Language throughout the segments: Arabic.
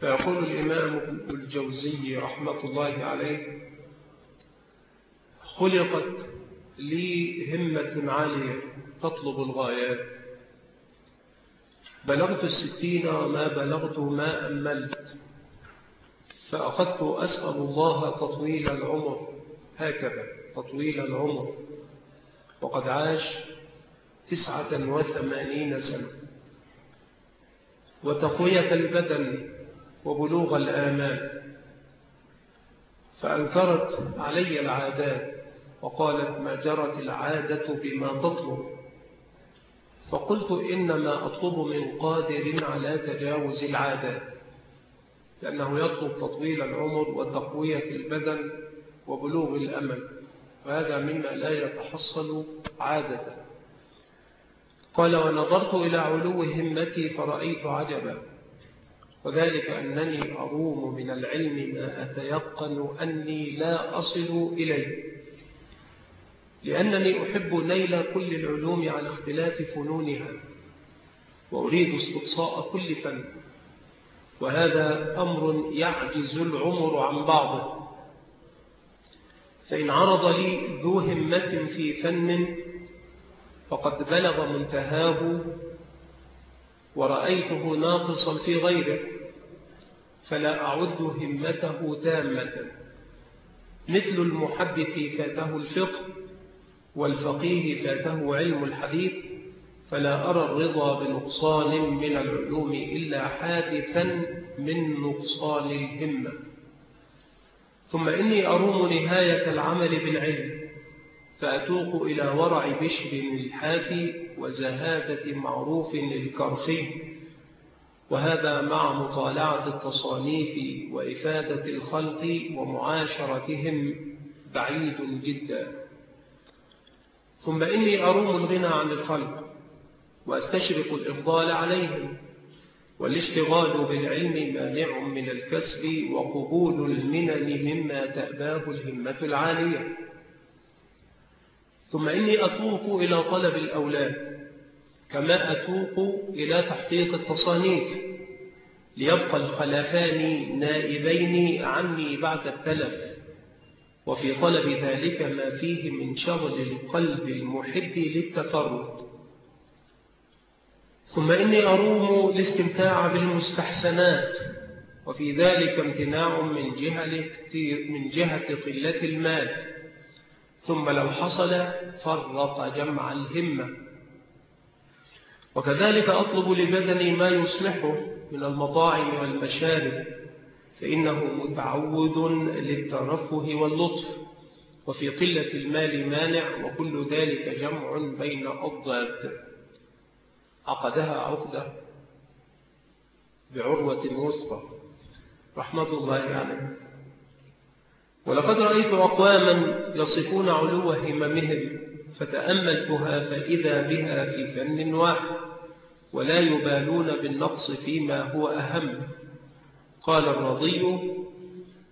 فيقول الإمام الجوزي رحمة الله عليه خلقت لي همة عالية تطلب الغايات. بلغت الستين وما بلغت ما أملت. فأخذت أسأل الله تطويل العمر. هكذا تطويل العمر. وقد عاش تسعة وثمانين سنة. وتقوية البدن وبلوغ الآمال. فأنكرت علي العادات وقالت ما جرت العادة بما تطلب. فقلت إنما أطلب من قادر على تجاوز العادات لأنه يطلب تطويل العمر وتقوية البدن وبلوغ الأمل وهذا مما لا يتحصل عادة. قال ونظرت إلى علو همتي فرأيت عجبا. وذلك أنني أروم من العلم ما أتيقن أني لا أصل إليه. لأنني أحب نيل كل العلوم على اختلاف فنونها وأريد استقصاء كل فن وهذا أمر يعجز العمر عن بعضه. فإن عرض لي ذو همة في فن فقد بلغ منتهاه ورأيته ناقصا في غيره. فلا أعد همته تامة. مثل المحدث فاته الفقه والفقيه فاته علم الحديث فلا أرى الرضا بنقصان من العلوم إلا حادثا من نقصان الهمة ثم إني أروم نهاية العمل بالعلم فأتوق إلى ورع بشر الحافي وزهادة معروف الكرخي وهذا مع مطالعة التصانيف وإفادة الخلق ومعاشرتهم بعيد جدا. ثم إني أروم الغنى عن الخلق وأستشرف الإفضال عليهم والاشتغال بالعلم مانع من الكسب وقبول المنن مما تأباه الهمة العالية. ثم إني أتوق إلى طلب الأولاد كما أتوق إلى تحقيق التصانيف. ليبقى الخلفان نائبين عني بعد التلف وفي طلب ذلك ما فيه من شغل القلب المحب للتفرد. ثم إني أروم الاستمتاع بالمستحسنات وفي ذلك امتناع من جهة, من جهة قلة المال. ثم لو حصل فرق جمع الهمة. وكذلك أطلب لبدني ما يصلحه من المطاعم والمشارب فإنه متعود للترفه واللطف وفي قلة المال مانع وكل ذلك جمع بين أضداد. عقدها عقدة بعروة وسطى. رحمة الله عليه. ولقد رأيت أقواما يصفون علو هممهم فتأملتها فإذا بها في فن واحد ولا يبالون بالنقص فيما هو أهم. قال الرضي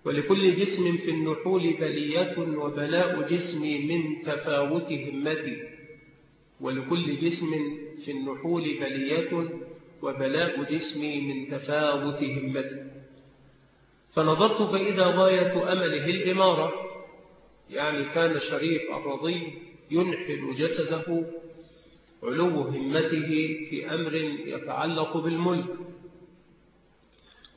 ولكل جسم في النحول بلية وبلاء جسمي من تفاوت همتي. ولكل جسم في النحول بلية وبلاء جسمي من تفاوت همتي. فنظرت فإذا غاية أمله الإمارة يعني كان شريف الرضي ينحل جسده علو همته في أمر يتعلق بالملك.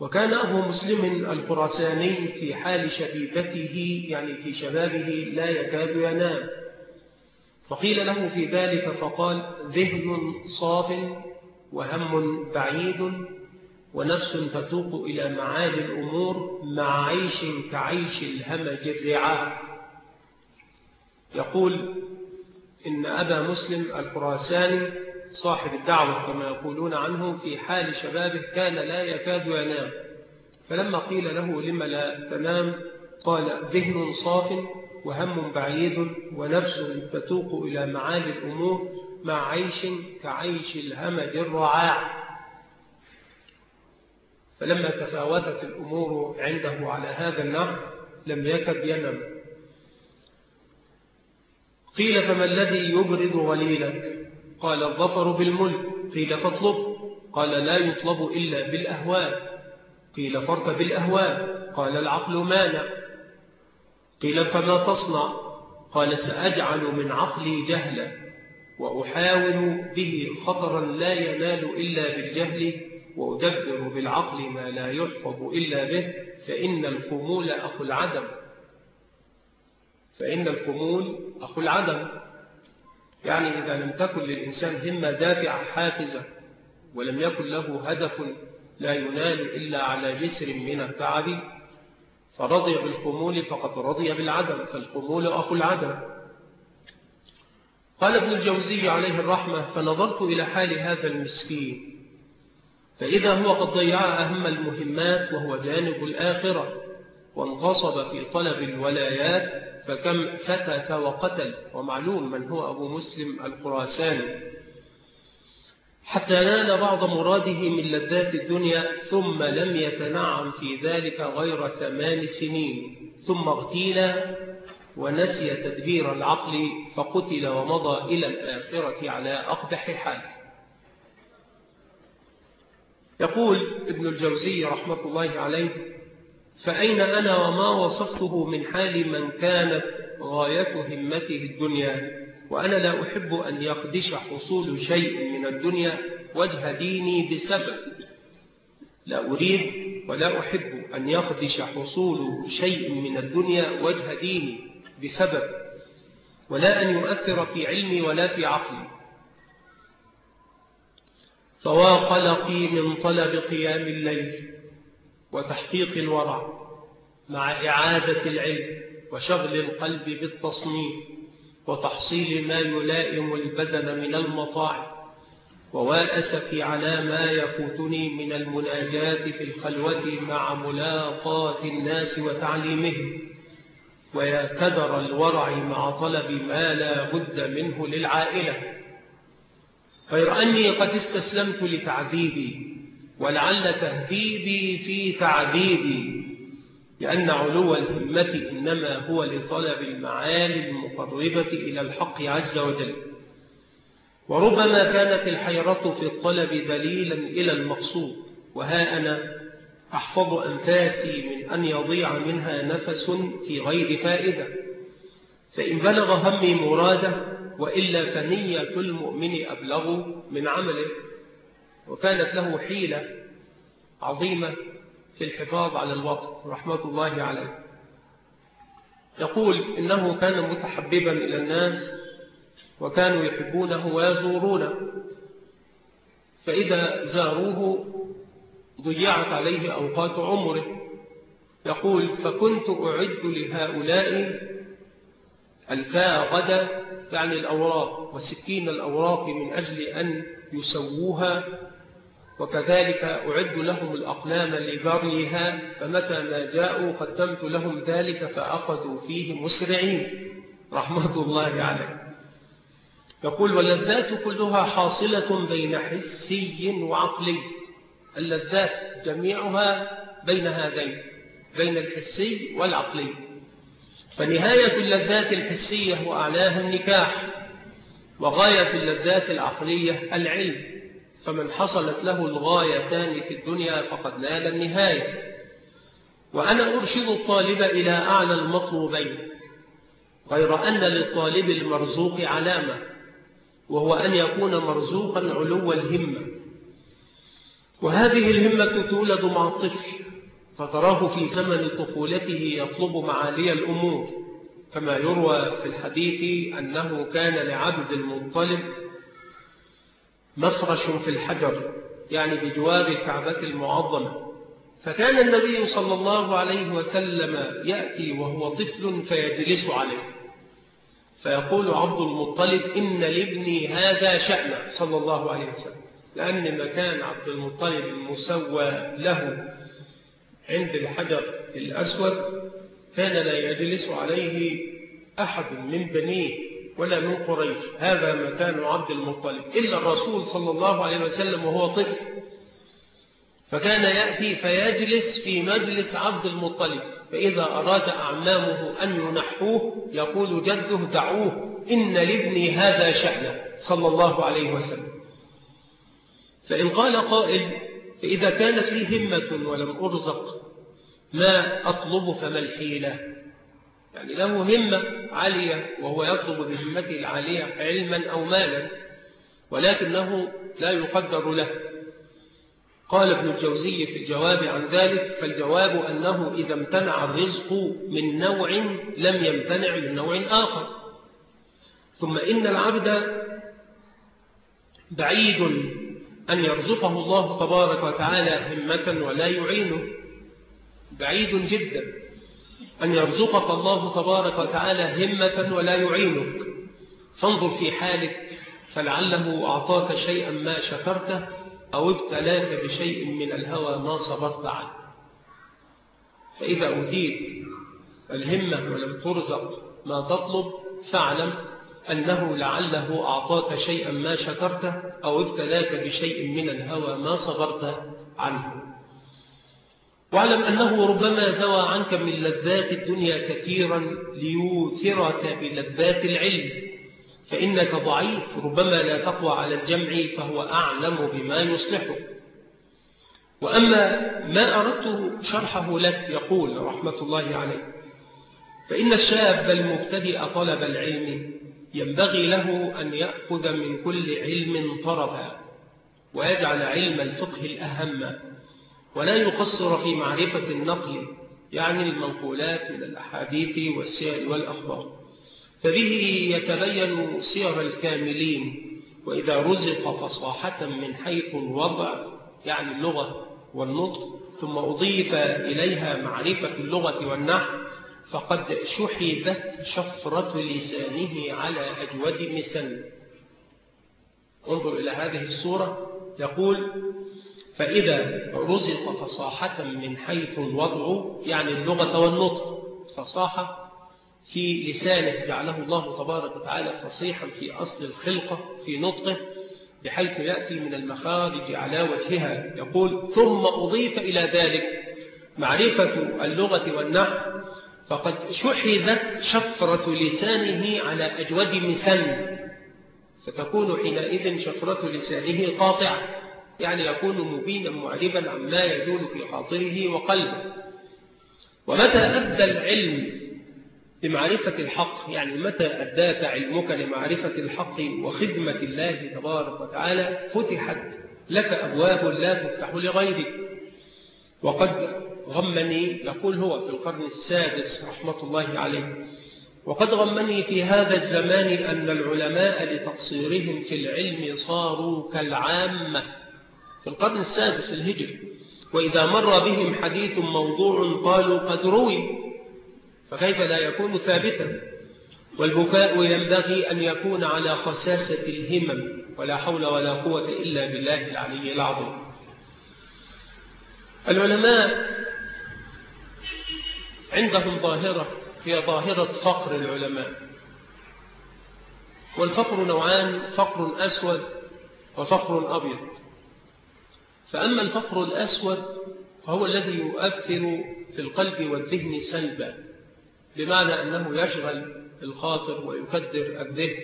وكان أبو مسلم الخراساني في حال شبيبته يعني في شبابه لا يكاد ينام. فقيل له في ذلك فقال ذهن صاف وهم بعيد ونفس تتوق إلى معالي الأمور مع عيش كعيش الهمج الرعاع يقول إن أبا مسلم الخراساني صاحب الدعوة كما يقولون عنه في حال شبابه كان لا يكاد ينام. فلما قيل له لم لا تنام قال ذهن صاف وهم بعيد ونفس تتوق إلى معالي الأمور مع عيش كعيش الهمج الرعاع. فلما تفاوتت الأمور عنده على هذا النحو لم يكد ينم. قيل فما الذي يبرد غليلك قال الظفر بالملك. قيل فاطلب. قال لا يطلب إلا بالأهواء. قيل فاركب بالأهواء. قال العقل مانع. قيل فما تصنع؟ قال سأجعل من عقلي جهلا. وأحاول به خطرا لا ينال إلا بالجهل. وأدبر بالعقل ما لا يحفظ إلا به. فإن الخمول أخو العدم. فإن الخمول أخو العدم. يعني إذا لم تكن للإنسان همة دافعة حافزة ولم يكن له هدف لا ينال إلا على جسر من التعب فرضي بالخمول فقد رضي بالعدم فالخمول أخو العدم. قال ابن الجوزي عليه الرحمة فنظرت إلى حال هذا المسكين فإذا هو قد ضيع أهم المهمات وهو جانب الآخرة وانتصب في طلب الولايات فكم فتك وقتل ومعلوم من هو أبو مسلم الخراساني. حتى نال بعض مراده من لذات الدنيا ثم لم يتنعم في ذلك غير ثمان سنين. ثم اغتيل ونسي تدبير العقل فقتل ومضى إلى الآخرة على أقبح حال. يقول ابن الجوزي رحمة الله عليه فأين أنا وما وصفته من حال من كانت غاية همته الدنيا؟ وأنا لا أحب أن يخدش حصول شيء من الدنيا وجه ديني بسبب. لا أريد ولا أحب أن يخدش حصول شيء من الدنيا وجه ديني بسبب. ولا أن يؤثر في علمي ولا في عقلي. فواقلقي من طلب قيام الليل. وتحقيق الورع مع إعادة العلم وشغل القلب بالتصنيف وتحصيل ما يلائم البدن من المطاعم وواسفي على ما يفوتني من المناجاة في الخلوة مع ملاقاة الناس وتعليمهم ويا كدر الورع مع طلب ما لا بد منه للعائلة غير أني قد استسلمت لتعذيبي ولعل تهذيبي في تعذيبي لأن علو الهمة إنما هو لطلب المعالي المقربة إلى الحق عز وجل. وربما كانت الحيرة في الطلب دليلا إلى المقصود وها أنا أحفظ أنفاسي من أن يضيع منها نفس في غير فائدة. فإن بلغ همي مراده وإلا فنية المؤمن أبلغ من عمله. وكانت له حيلة عظيمة في الحفاظ على الوقت رحمة الله عليه. يقول إنه كان متحببا إلى الناس وكانوا يحبونه ويزورونه. فإذا زاروه ضيعت عليه أوقات عمره. يقول فكنت أعد لهؤلاء الكاء غدا يعني الأوراق وسكين الأوراق من أجل أن يسووها وكذلك أعد لهم الأقلام لبريها فمتى ما جاءوا قدمت لهم ذلك فأخذوا فيه مسرعين. رحمة الله عليه يقول واللذات كلها حاصلة بين حسي وعقلي. اللذات جميعها بين هذين بين الحسي والعقلي. فنهاية اللذات الحسية وأعلاها النكاح وغاية اللذات العقلية العلم. فمن حصلت له الغايتان في الدنيا فقد نال النهاية. وأنا أرشد الطالب إلى أعلى المطلوبين غير أن للطالب المرزوق علامة وهو أن يكون مرزوقا علو الهمة. وهذه الهمة تولد مع الطفل فتراه في زمن طفولته يطلب معالي الأمور. كما يروى في الحديث أنه كان لعبد المطلب مفرش في الحجر يعني بجوار الكعبة المعظمة. فكان النبي صلى الله عليه وسلم يأتي وهو طفل فيجلس عليه. فيقول عبد المطلب إن لابني هذا شأن صلى الله عليه وسلم. لأن مكان عبد المطلب المسوى له عند الحجر الأسود كان لا يجلس عليه أحد من بنيه. ولا من قريش. هذا مكان عبد المطلب. إلا الرسول صلى الله عليه وسلم وهو طفل. فكان يأتي فيجلس في مجلس عبد المطلب. فإذا أراد أعمامه أن ينحوه يقول جده دعوه إن لابني هذا شأنه. صلى الله عليه وسلم. فإن قال قائل فإذا كانت لي همة ولم أرزق ما أطلب فما الحيلة؟ يعني له همة عالية وهو يطلب بهمته العالية علما أو مالا ولكنه لا يقدر له. قال ابن الجوزي في الجواب عن ذلك فالجواب أنه إذا امتنع الرزق من نوع لم يمتنع من نوع آخر. ثم إن العبد بعيد أن يرزقه الله تبارك وتعالى همة ولا يعينه. بعيد جدا. أن يرزقك الله تبارك وتعالى همة ولا يعينك. فانظر في حالك فلعله أعطاك شيئا ما شكرته أو ابتلاك بشيء من الهوى ما صبرت عنه. فإذا أوتيت الهمة ولم ترزق ما تطلب فاعلم أنه لعله أعطاك شيئا ما شكرته أو ابتلاك بشيء من الهوى ما صبرت عنه. واعلم أنه ربما زوى عنك من لذات الدنيا كثيرا ليوثرك بلذات العلم. فإنك ضعيف ربما لا تقوى على الجمع فهو أعلم بما يصلحه وأما ما أردت شرحه لك يقول رحمة الله عليه فإن الشاب المبتدئ طلب العلم ينبغي له أن يأخذ من كل علم طرفا ويجعل علم الفقه الأهم. ولا يقصر في معرفة النقل يعني المنقولات من الأحاديث والسير والأخبار. فبه يتبين سير الكاملين وإذا رزق فصاحة من حيث الوضع يعني اللغة والنطق ثم أضيف إليها معرفة اللغة والنحو فقد شحذت شفرة لسانه على أجود مسن انظر إلى هذه الصورة. يقول فإذا رزق فصاحة من حيث الوضع يعني اللغة والنطق فصاحة في لسانه جعله الله تبارك وتعالى فصيحا في أصل الخلقة في نطقه بحيث يأتي من المخارج على وجهها. يقول ثم أضيف إلى ذلك معرفة اللغة والنحو فقد شحذت شفرة لسانه على أجود مسن فتكون حينئذ شفرة لسانه قاطعة يعني يكون مبينا معربا عما يجول في خاطره وقلبه. ومتى أدى العلم لمعرفة الحق؟ يعني متى أداك علمك لمعرفة الحق وخدمة الله تبارك وتعالى؟ فتحت لك أبواب لا تفتح لغيرك. وقد غمني يقول هو في القرن السادس رحمة الله عليه وقد غمني في هذا الزمان أن العلماء لتقصيرهم في العلم صاروا كالعامة. في القرن السادس الهجري. وإذا مر بهم حديث موضوع قالوا قد روي فكيف لا يكون ثابتا؟ والبكاء ينبغي أن يكون على خساسة الهمم ولا حول ولا قوة إلا بالله العلي العظيم. العلماء عندهم ظاهرة هي ظاهرة فقر العلماء. والفقر نوعان فقر أسود وفقر أبيض. فأما الفقر الأسود فهو الذي يؤثر في القلب والذهن سلبا. بمعنى أنه يشغل الخاطر ويكدر الذهن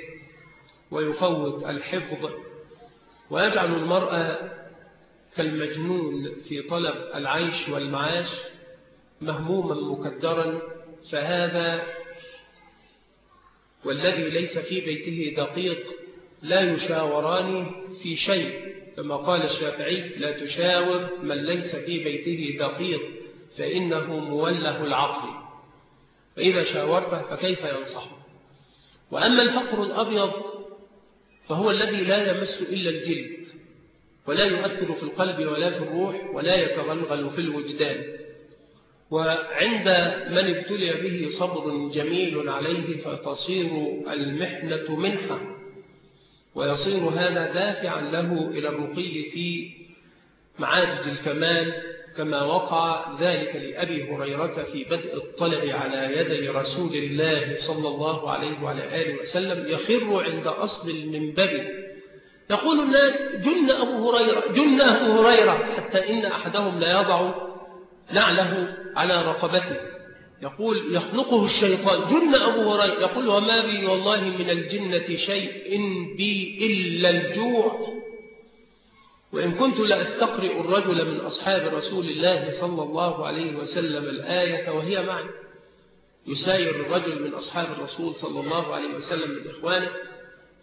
ويفوت الحفظ ويجعل المرأة كالمجنون في طلب العيش والمعاش مهموما مكدرا. فهذا والذي ليس في بيته دقيق لا يشاوران في شيء. كما قال الشافعي لا تشاور من ليس في بيته دقيق فإنه موله العقل. فإذا شاورته فكيف ينصحه؟ وأما الفقر الأبيض فهو الذي لا يمس إلا الجلد ولا يؤثر في القلب ولا في الروح ولا يتغلغل في الوجدان. وعند من ابتلي به صبر جميل عليه فتصير المحنة منحة. ويصير هذا دافعا له إلى الرقي في معاجز الكمال كما وقع ذلك لأبي هريرة في بدء الطلب على يدي رسول الله صلى الله عليه وعلى آله وسلم يخر عند أصل المنبر. يقول الناس جن أبو هريرة جن أبو هريرة حتى إن أحدهم لا يضع نعله على رقبته. يقول يخلقه الشيطان. جن أبو هريرة يقول وما بي والله من الجنة شيء إن بي إلا الجوع. وإن كنت لأستقرئ الرجل من أصحاب رسول الله صلى الله عليه وسلم الآية وهي معي. يساير الرجل من أصحاب الرسول صلى الله عليه وسلم من إخوانه.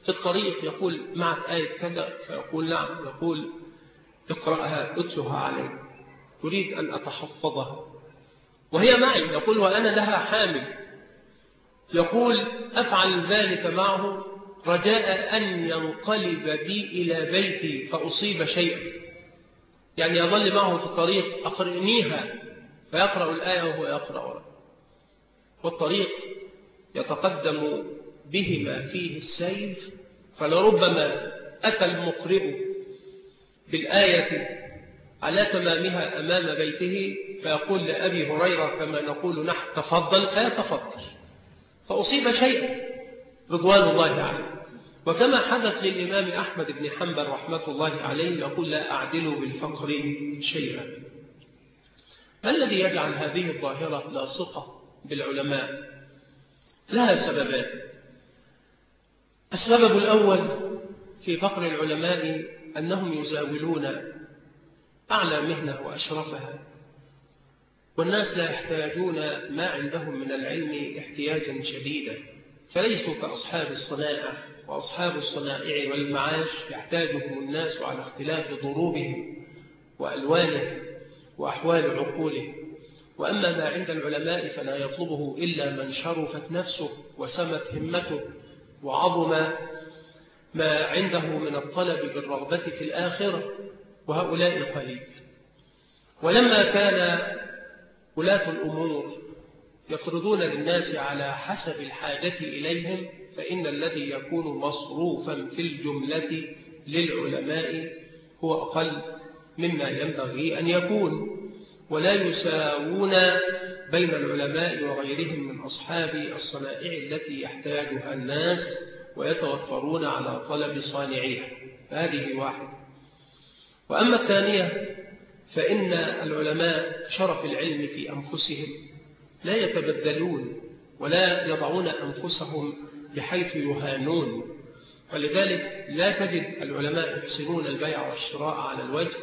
في الطريق يقول معك آية كذا فيقول نعم. يقول اقرأها اتلها علي. أريد أن أتحفظها. وهي معي. يقول وأنا لها حامل. يقول أفعل ذلك معه. رجاء أن ينقلب بي إلى بيتي فأصيب شيئا. يعني يظل معه في الطريق أقرئنيها فيقرأ الآية وهو يقرأ ورا والطريق يتقدم بهما فيه السيف. فلربما أتى المقرئ بالآية على تمامها أمام بيته فيقول لأبي هريرة كما نقول نحن تفضل فيتفضل. فأصيب شيئا رضوان الله عليه. وكما حدث للإمام أحمد بن حنبل رحمة الله عليه يقول لا أعدل بالفقر شيئا. ما الذي يجعل هذه الظاهرة لاصقة بالعلماء؟ لها سببان. السبب الأول في فقر العلماء أنهم يزاولون أعلى مهنة وأشرفها. والناس لا يحتاجون ما عندهم من العلم احتياجا شديدا. فليسوا كأصحاب الصنائع وأصحاب الصنائع والمعاش يحتاجهم الناس على اختلاف ضروبهم وألوانهم وأحوال عقولهم وأما ما عند العلماء فلا يطلبه إلا من شرفت نفسه وسمت همته وعظم ما عنده من الطلب بالرغبة في الآخرة وهؤلاء قليل. ولما كان ولاة الأمور يفرضون للناس على حسب الحاجة إليهم فإن الذي يكون مصروفا في الجملة للعلماء هو أقل مما ينبغي أن يكون. ولا يساوون بين العلماء وغيرهم من أصحاب الصنائع التي يحتاجها الناس ويتوفرون على طلب صانعيها. هذه واحدة. وأما الثانية فإن العلماء شرف العلم في أنفسهم لا يتبدلون ولا يضعون أنفسهم بحيث يهانون. ولذلك لا تجد العلماء يحسنون البيع والشراء على الوجه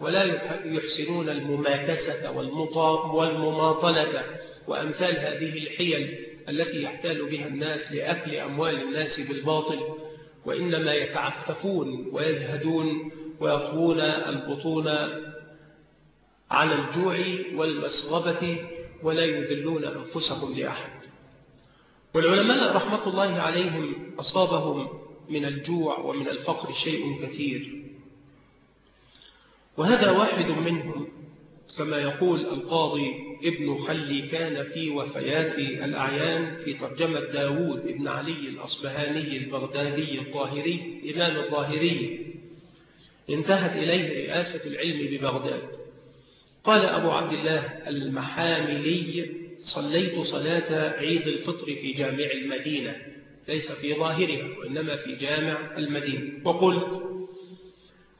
ولا يحسنون المماكسة والمماطلة وأمثال هذه الحيل التي يحتال بها الناس لأكل أموال الناس بالباطل. وإنما يتعففون ويزهدون ويطوون البطون على الجوع والمسغبة ولا يذلون أنفسهم لأحد. والعلماء رحمة الله عليهم أصابهم من الجوع ومن الفقر شيء كثير. وهذا واحد منهم كما يقول القاضي ابن خلي كان في وفيات الأعيان في ترجمة داود ابن علي الأصبهاني البغدادي الظاهري إمام الظاهري انتهت إليه رئاسة العلم ببغداد. قال أبو عبد الله المحاملي صليت صلاة عيد الفطر في جامع المدينة ليس في ظاهرها وإنما في جامع المدينة. وقلت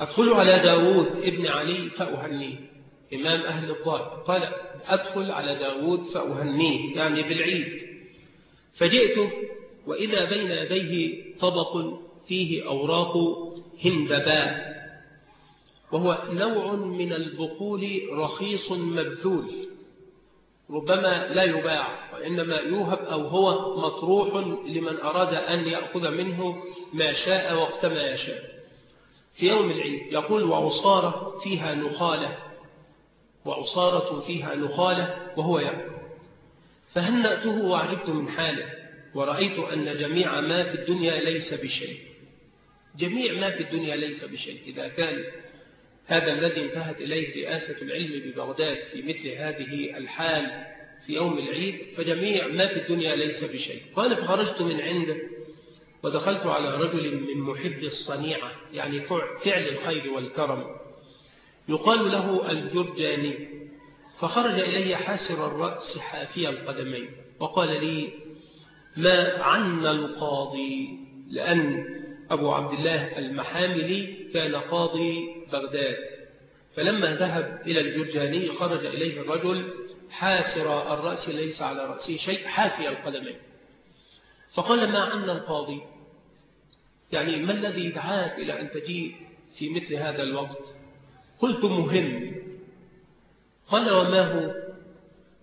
أدخل على داود ابن علي فأهنيه. إمام أهل الظاهر. قال أدخل على داود فأهنيه يعني بالعيد. فجئت وإذا بين يديه طبق فيه أوراق هندباء. وهو نوع من البقول رخيص مبذول ربما لا يباع وإنما يوهب أو هو مطروح لمن أراد أن يأخذ منه ما شاء وقت ما يشاء. في يوم العيد يقول وعصارة فيها نخالة وعصارة فيها نخالة وهو يأكل. فهنأته وعجبت من حاله ورأيت أن جميع ما في الدنيا ليس بشيء. جميع ما في الدنيا ليس بشيء إذا كان هذا الذي انتهت إليه رئاسة العلم ببغداد في مثل هذه الحال في يوم العيد فجميع ما في الدنيا ليس بشيء. قال فخرجت من عنده ودخلت على رجل من محب الصنيعة يعني فعل الخير والكرم يقال له الجرجاني. فخرج إلي حاسر الرأس حافي القدمين وقال لي ما عنا القاضي لأن أبو عبد الله المحاملي كان قاضي بغداد. فلما ذهب إلى الجرجاني خرج إليه الرجل حاسر الرأس ليس على رأسه شيء حافي القدمين فقال ما عنا القاضي؟ يعني ما الذي دعاك إلى أن تجيء في مثل هذا الوقت؟ قلت مهم. قال وما هو؟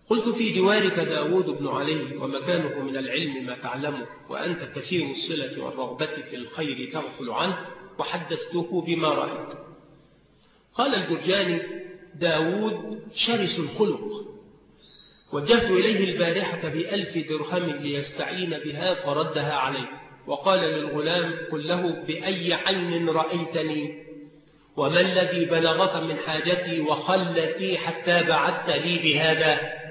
قلت في جوارك داود بن علي ومكانه من العلم ما تعلمه وأنت كثير الصلة والرغبة في الخير تغفل عنه وحدثته بما رأيت. قال الجرجاني داود شرس الخلق. وجهت إليه البارحة بألف درهم ليستعين بها فردها عليه. وقال للغلام قل له بأي عين رأيتني؟ وما الذي بلغك من حاجتي وخلتي حتى بعثت لي بهذا؟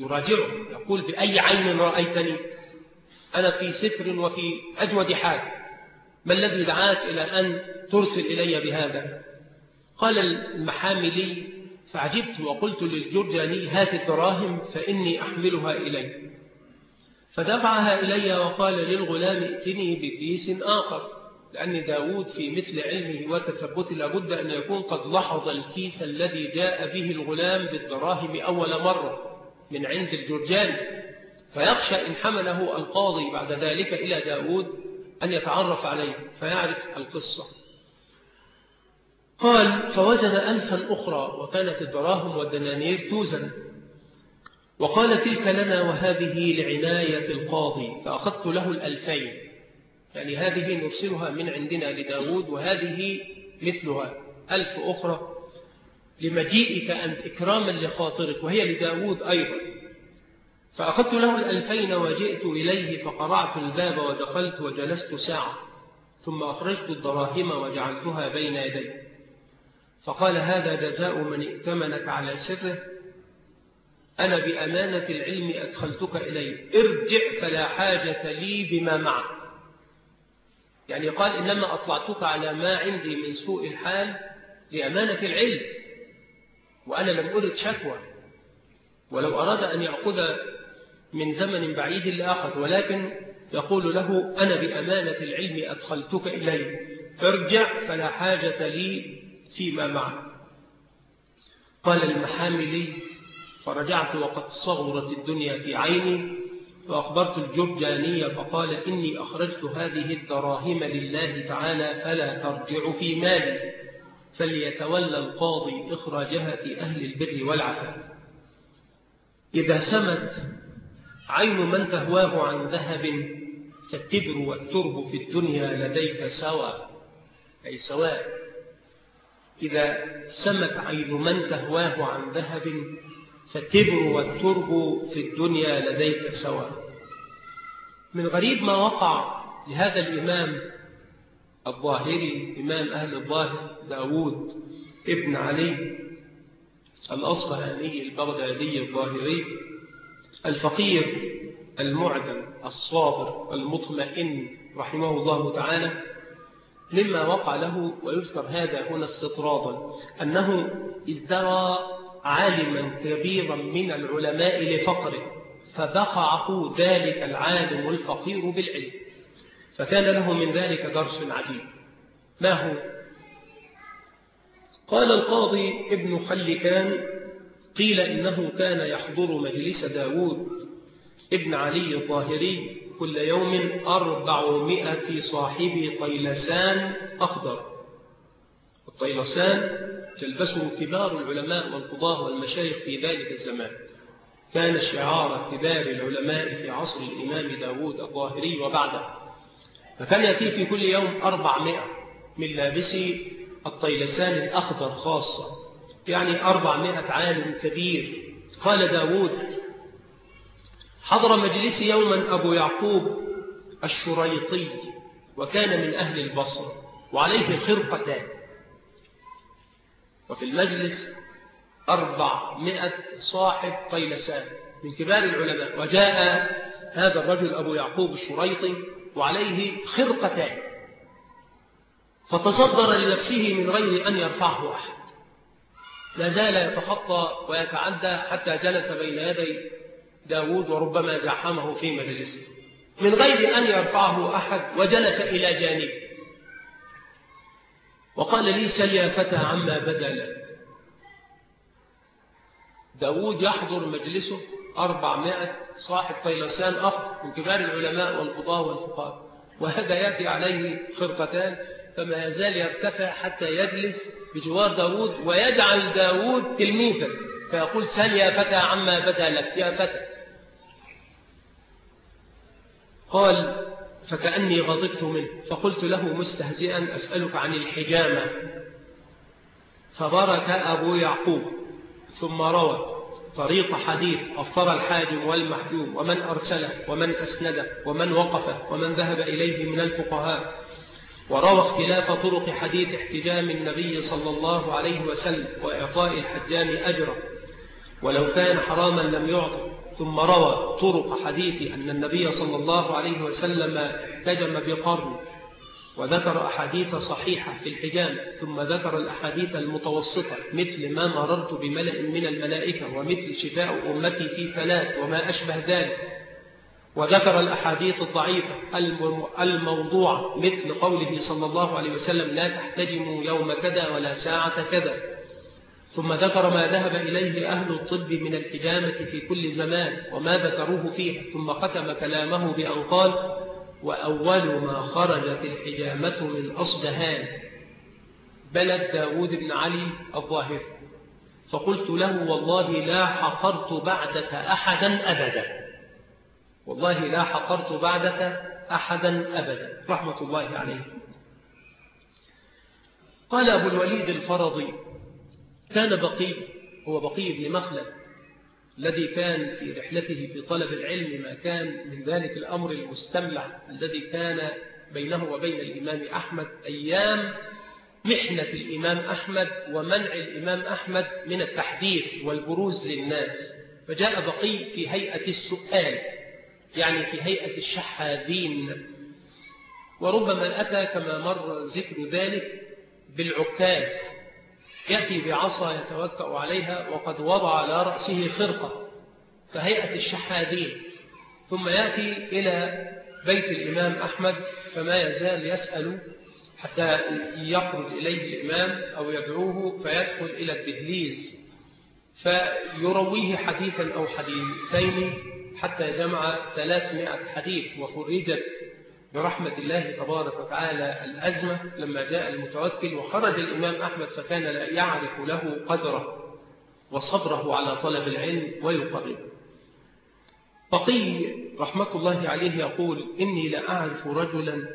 يراجعه يقول بأي عين رأيتني؟ أنا في ستر وفي أجود حال. ما الذي دعاك إلى أن ترسل إلي بهذا؟ قال المحاملي فعجبت وقلت للجرجاني هات الدراهم فإني أحملها إلي فدفعها إلي وقال للغلام ائتني بكيس آخر لأن داود في مثل علمه وتثبته لابد أن يكون قد لحظ الكيس الذي جاء به الغلام بالدراهم أول مرة. من عند الجرجان فيخشى إن حمله القاضي بعد ذلك إلى داود أن يتعرف عليه فيعرف القصة. قال فوزن ألفا أخرى وكانت الدراهم والدنانير توزن. وقال تلك لنا وهذه لعناية القاضي فأخذت له الألفين. يعني هذه نرسلها من عندنا لداود وهذه مثلها. ألف أخرى لمجيئك أنت إكراما لخاطرك وهي لداود أيضا. فأخذت له الألفين وجئت إليه فقرعت الباب ودخلت وجلست ساعة ثم أخرجت الدراهم وجعلتها بين يدي. فقال هذا جزاء من ائتمنك على سره أنا بأمانة العلم أدخلتك إليه ارجع فلا حاجة لي بما معك. يعني قال إنما أطلعتك على ما عندي من سوء الحال لأمانة العلم. وأنا لم أرد شكوى ولو أراد أن يأخذ من زمن بعيد لأخذ ولكن يقول له أنا بأمانة العلم أدخلتك إليه ارجع فلا حاجة لي فيما معك. قال المحاملي فرجعت وقد صغرت الدنيا في عيني فأخبرت الجرجاني فقال إني أخرجت هذه الدراهم لله تعالى فلا ترجع في مالي. فليتولى القاضي إخراجها في أهل البر والعفاف. إذا سمت عين من تهواه عن ذهب فالتبر والترب في الدنيا لديك سواء أي سواء. إذا سمت عين من تهواه عن ذهب فالتبر والترب في الدنيا لديك سواء. من غريب ما وقع لهذا الإمام الظاهري إمام أهل الظاهر داود ابن علي الأصفهاني البغدادي الظاهري الفقير المعدم الصابر المطمئن رحمه الله تعالى مما وقع له ويذكر هذا هنا استطرادا أنه ازدرى عالما كبيرا من العلماء لفقره فبقعه ذلك العالم الفقير بالعلم. فكان له من ذلك درس عجيب. ما هو؟ قال القاضي ابن خلكان قيل إنه كان يحضر مجلس داود ابن علي الظاهري كل يوم أربعمائة صاحب طيلسان أخضر. الطيلسان تلبسه كبار العلماء والقضاة والمشايخ في ذلك الزمان. كان شعار كبار العلماء في عصر الإمام داود الظاهري وبعده. فكان يأتي في كل يوم أربعمائة من لابسي الطيلسان الأخضر خاصة يعني أربعمائة عالم كبير. قال داود حضر مجلسي يوما أبو يعقوب الشريطي وكان من أهل البصر وعليه خرقتان. وفي المجلس أربعمائة صاحب طيلسان من كبار العلماء. وجاء هذا الرجل أبو يعقوب الشريطي وعليه خرقتان. فتصدر لنفسه من غير أن يرفعه أحد. لا زال يتخطى ويتعدى حتى جلس بين يدي داود وربما زحمه في مجلسه. من غير أن يرفعه أحد وجلس إلى جانبه. وقال لي سل يا فتى عما بدا لك داود يحضر مجلسه أربعمائة صاحب طيلسان أخر من كبار العلماء والقضاة والفقهاء. وهذا يأتي عليه خرقتان فما يزال يرتفع حتى يجلس بجوار داود ويجعل داود تلميذا فيقول سل يا فتى عما بدا لك. يا فتى. قال فكأني غضبت منه. فقلت له مستهزئا أسألك عن الحجامة. فبرك أبو يعقوب ثم روى طريق حديث أفطر الحاجم والمحجوم ومن أرسله ومن أسنده ومن وقف ومن ذهب إليه من الفقهاء. وروى اختلاف طرق حديث احتجام النبي صلى الله عليه وسلم وإعطاء الحجام أجره. ولو كان حراما لم يعطي ثم روى طرق حديث أن النبي صلى الله عليه وسلم احتجم بقرن. وذكر أحاديث صحيحة في الحجام ثم ذكر الأحاديث المتوسطة مثل ما مررت بملأ من الملائكة ومثل شفاء أمتي في ثلاث وما أشبه ذلك. وذكر الأحاديث الضعيفة الموضوعة مثل قوله صلى الله عليه وسلم لا تحتجموا يوم كذا ولا ساعة كذا. ثم ذكر ما ذهب إليه أهل الطب من الحجامة في كل زمان وما ذكروه فيه ثم ختم كلامه بأن قال وأول ما خرجت الحجامة من أصدهان بلد داود بن علي الظاهر. فقلت له والله لا حقرت بعدك أحدا أبدا. والله لا حقرت بعدك أحدا أبدا. رحمة الله عليه. قال أبو الوليد الفرضي كان بقي هو بقي بن مخلد الذي كان في رحلته في طلب العلم ما كان من ذلك الأمر المستملع الذي كان بينه وبين الإمام أحمد أيام محنة الإمام أحمد ومنع الإمام أحمد من التحديث والبروز للناس. فجاء بقي في هيئة السؤال يعني في هيئة الشحاذين. وربما أتى كما مر ذكر ذلك بالعكاز. يأتي بعصا يتوكأ عليها وقد وضع على رأسه خرقة كهيئة الشحاذين ثم يأتي إلى بيت الإمام أحمد فما يزال يسأل حتى يخرج إليه الإمام أو يدعوه فيدخل إلى الدهليز فيرويه حديثا أو حديثين حتى جمع ثلاثمائة حديث وفرجت برحمة الله تبارك وتعالى الأزمة لما جاء المتوكل وخرج الإمام أحمد فكان لا يعرف له قدره وصبره على طلب العلم ويقرب بقي رحمة الله عليه يقول إني لأعرف رجلا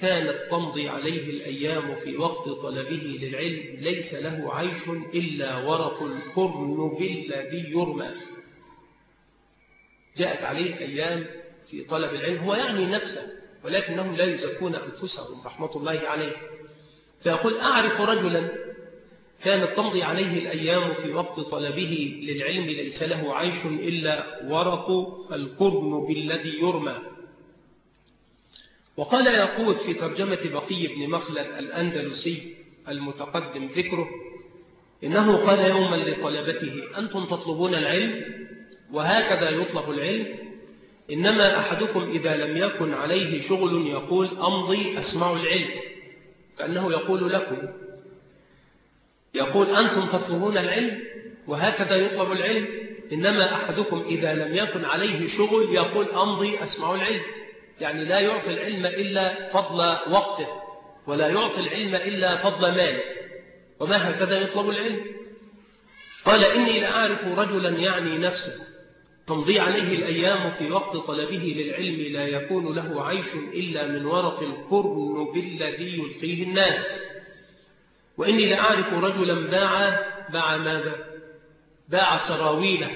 كانت تمضي عليه الأيام في وقت طلبه للعلم ليس له عيش إلا ورق القرن بالذي يرمى. جاءت عليه أيام في طلب العلم هو يعني نفسه ولكنهم لا يزكون أنفسهم رحمة الله عليه فيقول أعرف رجلا كانت تمضي عليه الأيام في وقت طلبه للعلم ليس له عيش إلا ورق القرن بالذي يرمى. وقال يقود في ترجمة بقي بن مخلد الأندلسي المتقدم ذكره إنه قال يوما لطلبته أنتم تطلبون العلم؟ وهكذا يطلب العلم إنما أحدكم إذا لم يكن عليه شغل يقول أمضي أسمع العلم كأنه يقول لكم. يقول أنتم تطلبون العلم وهكذا يطلب العلم. إنما أحدكم إذا لم يكن عليه شغل يقول أمضي أسمع العلم. يعني لا يعطي العلم إلا فضل وقته ولا يعطي العلم إلا فضل ماله. وما هكذا يطلب العلم؟ قال إني لأعرف رجلا يعني نفسه. تمضي عليه الأيام في وقت طلبه للعلم لا يكون له عيش إلا من ورق القرن بالذي يلقيه الناس. وإني لأعرف رجلا باع باع ماذا؟ باع سراويله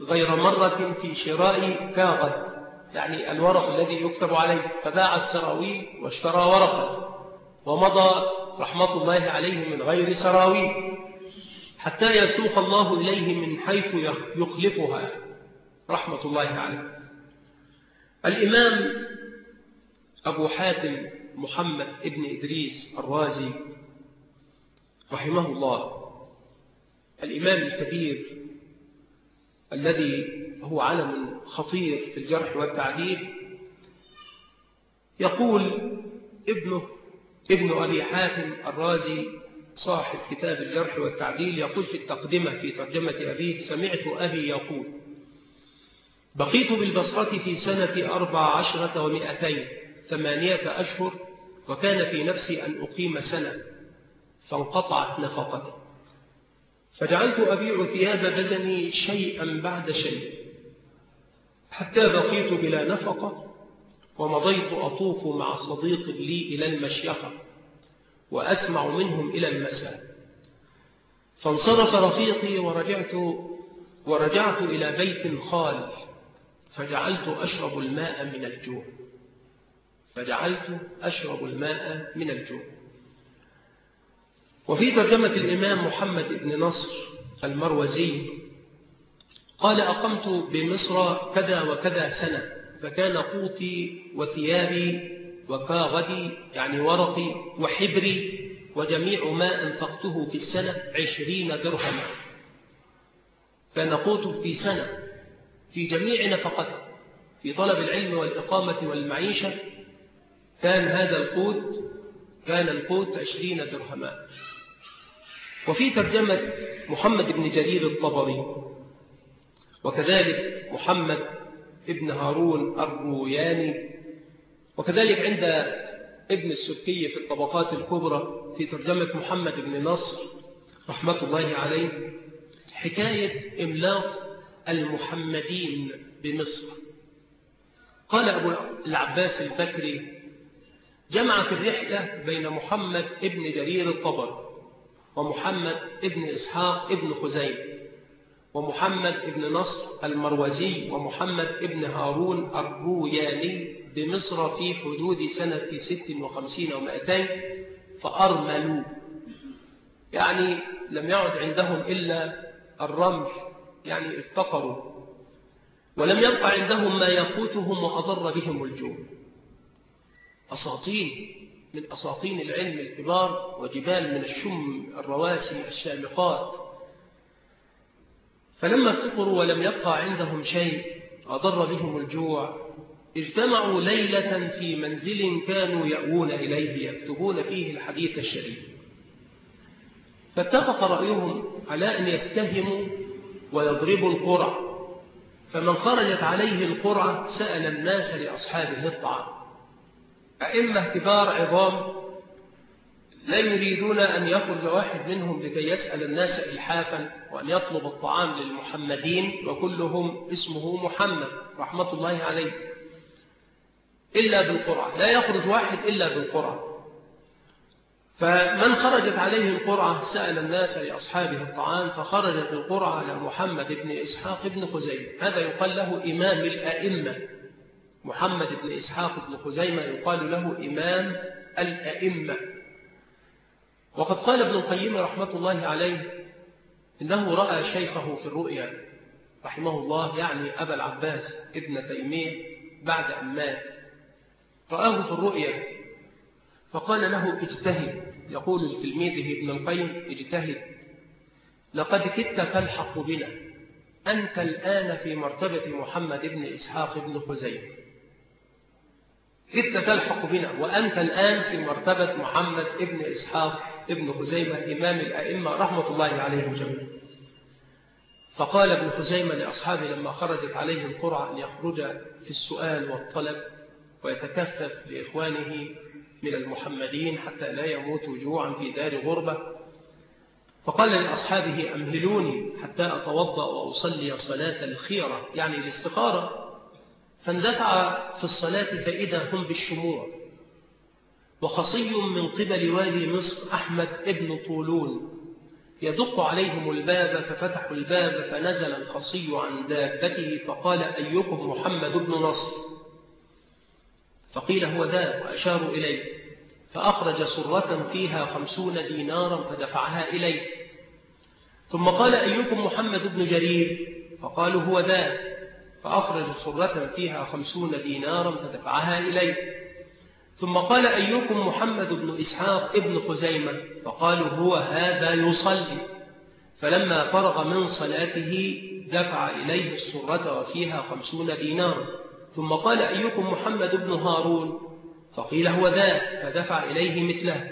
غير مرة في شراء كاغد يعني الورق الذي يكتب عليه. فباع السراويل واشترى ورقا ومضى رحمة الله عليه من غير سراويل حتى يسوق الله إليه من حيث يخلفها. رحمة الله عليه. الإمام أبو حاتم محمد ابن إدريس الرازي رحمه الله الإمام الكبير الذي هو علم خطير في الجرح والتعديل يقول ابنه ابن أبي حاتم الرازي صاحب كتاب الجرح والتعديل يقول في التقدمة في ترجمة أبيه سمعت أبي يقول بقيت بالبصرة في سنة أربع عشرة ومئتين ثمانية أشهر وكان في نفسي أن أقيم سنة فانقطعت نفقتي. فجعلت أبيع ثياب بدني شيئا بعد شيء حتى بقيت بلا نفقة ومضيت أطوف مع صديق لي إلى المشيخة وأسمع منهم إلى المساء. فانصرف رفيقي ورجعت ورجعت إلى بيت خال فجعلت أشرب الماء من الجوع. فجعلت أشرب الماء من الجوع. وفي ترجمة الإمام محمد بن نصر المروزي قال أقمت بمصر كذا وكذا سنة فكان قوتي وثيابي وكاغدي يعني ورقي وحبري وجميع ما أنفقته في السنة عشرين درهما. كان قوت في سنة. في جميع نفقته في طلب العلم والإقامة والمعيشة كان هذا القوت كان القوت عشرين درهما. وفي ترجمة محمد بن جرير الطبري وكذلك محمد ابن هارون الروياني وكذلك عند ابن السبكي في الطبقات الكبرى في ترجمة محمد بن نصر رحمة الله عليه حكاية إملاط المحمدين بمصر. قال أبو العباس البكري جمع في الرحلة بين محمد ابن جرير الطبر ومحمد ابن إسحاق ابن خزيم ومحمد ابن نصر المروزي ومحمد ابن هارون الروياني بمصر في حدود سنة ست وخمسين ومائتين فأرملوا. يعني لم يعد عندهم إلا الرمل يعني افتقروا. ولم يبق عندهم ما يقوتهم وأضر بهم الجوع. أساطين من أساطين العلم الكبار وجبال من الشم الرواسي الشامقات. فلما افتقروا ولم يبقى عندهم شيء أضر بهم الجوع اجتمعوا ليلة في منزل كانوا يأوون إليه يكتبون فيه الحديث الشريف. فاتفق رأيهم على أن يستهموا ويضربوا القرع فمن خرجت عليه القرعة سأل الناس لأصحابه الطعام. أئمة كبار عظام لا يريدون أن يخرج واحد منهم لكي يسأل الناس إلحافا وأن يطلب الطعام للمحمدين وكلهم اسمه محمد رحمة الله عليه إلا بالقرعة لا يخرج واحد إلا بالقرعة فمن خرجت عليه القرعة سأل الناس لأصحابه الطعام فخرجت القرعة على محمد بن إسحاق بن خزيمة. هذا يقال له إمام الأئمة. محمد بن إسحاق بن خزيمة يقال له إمام الأئمة. وقد قال ابن القيم رحمة الله عليه إنه رأى شيخه في الرؤيا رحمه الله يعني أبا العباس ابن تيمية بعد أن مات. رآه في الرؤيا. فقال له اجتهد. يقول لتلميذه ابن القيم اجتهد. لقد كدت تلحق بنا. أنت الآن في مرتبة محمد بن إسحاق بن خزيمة. كدت تلحق بنا وأنت الآن في مرتبة محمد بن إسحاق بن خزيمة إمام الأئمة رحمة الله عليهم جميعا. فقال ابن خزيمة لأصحابه لما خرجت عليه القرعة أن يخرج في السؤال والطلب ويتكفف لإخوانه من المحمدين حتى لا يموتوا جوعا في دار غربة. فقال لأصحابه أمهلوني حتى أتوضأ وأصلي صلاة الخيرة يعني الاستخارة فاندفع في الصلاة فإذا هم بالشموع. وخصي من قبل والي مصر أحمد ابن طولون. يدق عليهم الباب ففتحوا الباب فنزل الخصي عن دابته فقال أيكم محمد بن نصر؟ فقيل هو ذا وأشاروا إليه. فأخرج سرة فيها خمسون دينارا فدفعها إليه. ثم قال أيكم محمد بن جرير؟ فقالوا هو ذا. فأخرج سرة فيها خمسون دينارا فدفعها إليه. ثم قال أيكم محمد بن إسحاق ابن خزيمة؟ فقالوا هو هذا يصلي. فلما فرغ من صلاته دفع إليه السرة وفيها خمسون دينارا. ثم قال أيكم محمد بن هارون؟ فقيل هو ذا فدفع إليه مثله.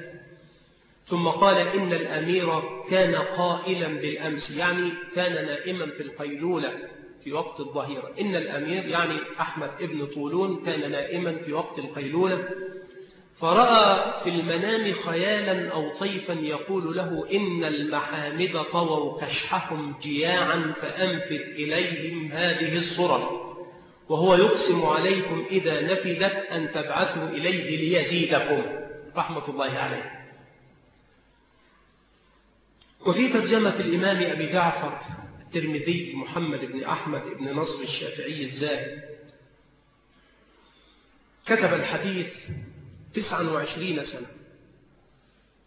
ثم قال إن الأمير كان قائلا بالأمس يعني كان نائما في القيلولة في وقت الظهيرة. إن الأمير يعني أحمد ابن طولون كان نائما في وقت القيلولة. فرأى في المنام خيالا أو طيفا يقول له إن المحامد طووا كشحهم جياعا فأنفذ إليهم هذه الصرة وهو يقسم عليكم إذا نفدت أن تبعثوا إليه ليزيدكم. رحمة الله عليه. وفي ترجمة الإمام أبي جعفر الترمذي محمد بن أحمد بن نصر الشافعي الزاهد كتب الحديث تسعا وعشرين سنة.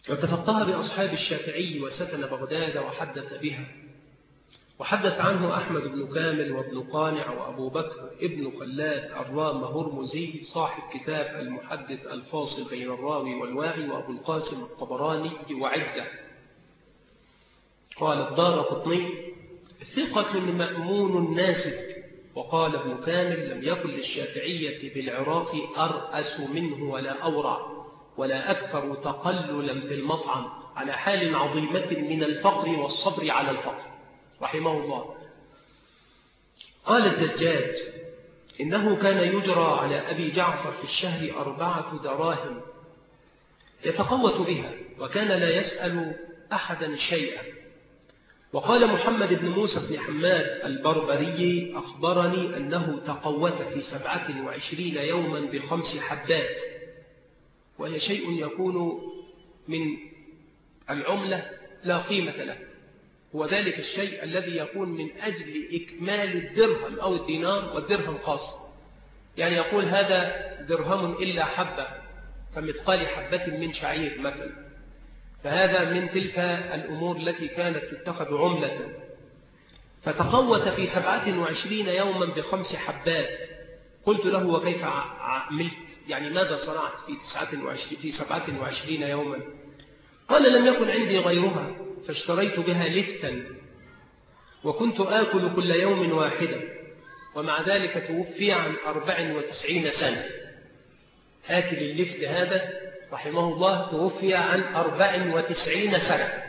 وتفقه بأصحاب الشافعي وسكن بغداد وحدث بها. وحدث عنه أحمد بن كامل وابن قانع وأبو بكر ابن خلاد الرام هرمزي صاحب كتاب المحدث الفاصل بين الراوي والواعي وأبو القاسم الطبراني وعدة. قال الدار قطني ثقة مأمون ناسك وقال ابن كامل لم يكن للشافعية بالعراق أرأس منه ولا أورع ولا أكثر تقللا في المطعم على حال عظيمة من الفقر والصبر على الفقر رحمه الله. قال الزجاج إنه كان يجرى على أبي جعفر في الشهر أربعة دراهم يتقوت بها وكان لا يسأل أحدا شيئا. وقال محمد بن موسى بن حماد البربري أخبرني أنه تقوت في سبعة وعشرين يوما بخمس حبات وهي شيء يكون من العملة لا قيمة له. هو ذلك الشيء الذي يكون من أجل إكمال الدرهم أو الدينار والدرهم خاص. يعني يقول هذا درهم إلا حبة كمثقال حبة من شعير مثلا. فهذا من تلك الأمور التي كانت تتخذ عملة. فتقوت في سبعة وعشرين يوما بخمس حبات. قلت له وكيف عملت؟ يعني ماذا صنعت في, تسعة وعشرين في سبعة وعشرين يوما؟ قال لم يكن عندي غيرها. فاشتريت بها لفتا وكنت آكل كل يوم واحدا ومع ذلك توفي عن أربع وتسعين سنة. آكل اللفت هذا رحمه الله توفي عن أربع وتسعين سنة.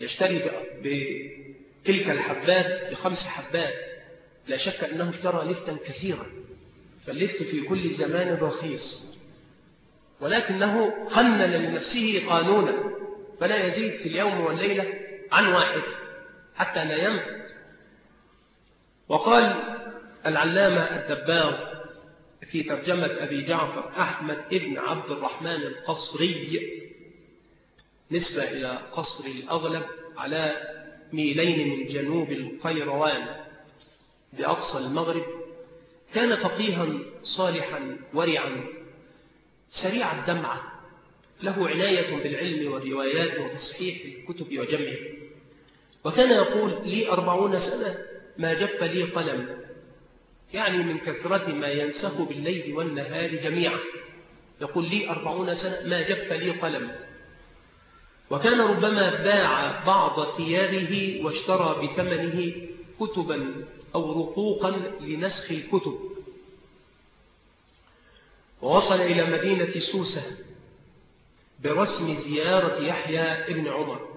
يشتري بتلك الحبات بخمس حبات. لا شك أنه اشترى لفتا كثيرا. فاللفت في كل زمان رخيص. ولكنه قنن لنفسه قانونا فلا يزيد في اليوم والليلة عن واحد حتى لا ينفذ وقال العلامة الدبار في ترجمة أبي جعفر أحمد ابن عبد الرحمن القصري نسبة إلى قصر الأغلب على ميلين من جنوب القيروان بأقصى المغرب كان فقيها صالحا ورعا سريع الدمعة. له عناية بالعلم والروايات وتصحيح الكتب وجمعه. وكان يقول لي أربعون سنة ما جف لي قلم. يعني من كثرة ما ينسخ بالليل والنهار جميعا. يقول لي أربعون سنة ما جف لي قلم. وكان ربما باع بعض ثيابه واشترى بثمنه كتبا أو رقوقا لنسخ الكتب. ووصل إلى مدينة سوسة برسم زيارة يحيى ابن عمر.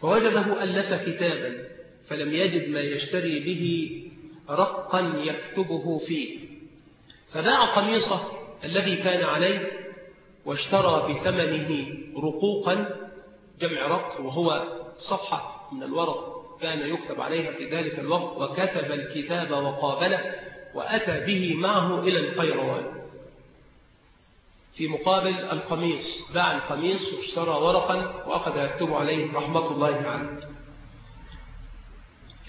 فوجده ألف كتابا فلم يجد ما يشتري به رقا يكتبه فيه. فباع قميصه الذي كان عليه واشترى بثمنه رقوقا جمع رق وهو صفحة من الورق كان يكتب عليها في ذلك الوقت وكتب الكتاب وقابله وأتى به معه إلى القيروان. في مقابل القميص باع القميص واشترى ورقا وأخذ يكتب عليه رحمة الله عليه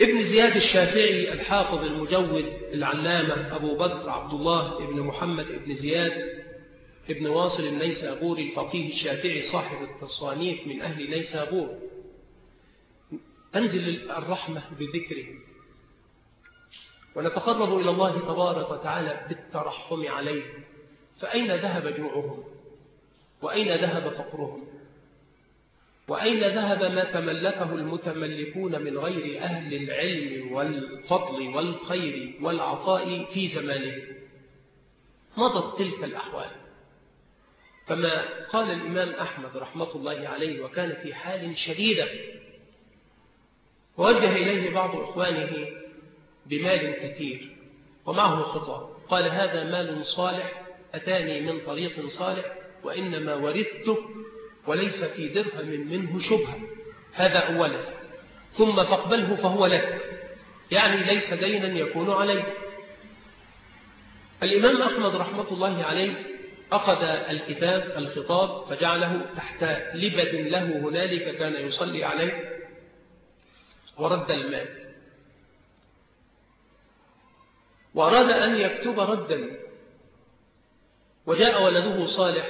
ابن زياد الشافعي الحافظ المجود العلامة أبو بكر عبد الله ابن محمد ابن زياد ابن واصل النيسابوري الفقيه الشافعي صاحب التصانيف من أهل نيسابور تنزل الرحمة بذكره. ونتقرب إلى الله تبارك وتعالى بالترحم عليه. فأين ذهب جوعهم؟ وأين ذهب فقرهم؟ وأين ذهب ما تملكه المتملكون من غير أهل العلم والفضل والخير والعطاء في زمانه مضت تلك الأحوال. كما قال الإمام أحمد رحمة الله عليه وكان في حال شديدة. ووجه إليه بعض إخوانه بمال كثير ومعه خطأ. قال هذا مال صالح أتاني من طريق صالح وإنما ورثته وليس في درهم منه شبهة. هذا أولا. ثم فاقبله فهو لك. يعني ليس دينا يكون عليه الإمام أحمد رحمة الله عليه أخذ الكتاب الخطاب فجعله تحت لبد له. هنالك كان يصلي عليه ورد المال وأراد أن يكتب ردا. وجاء ولده صالح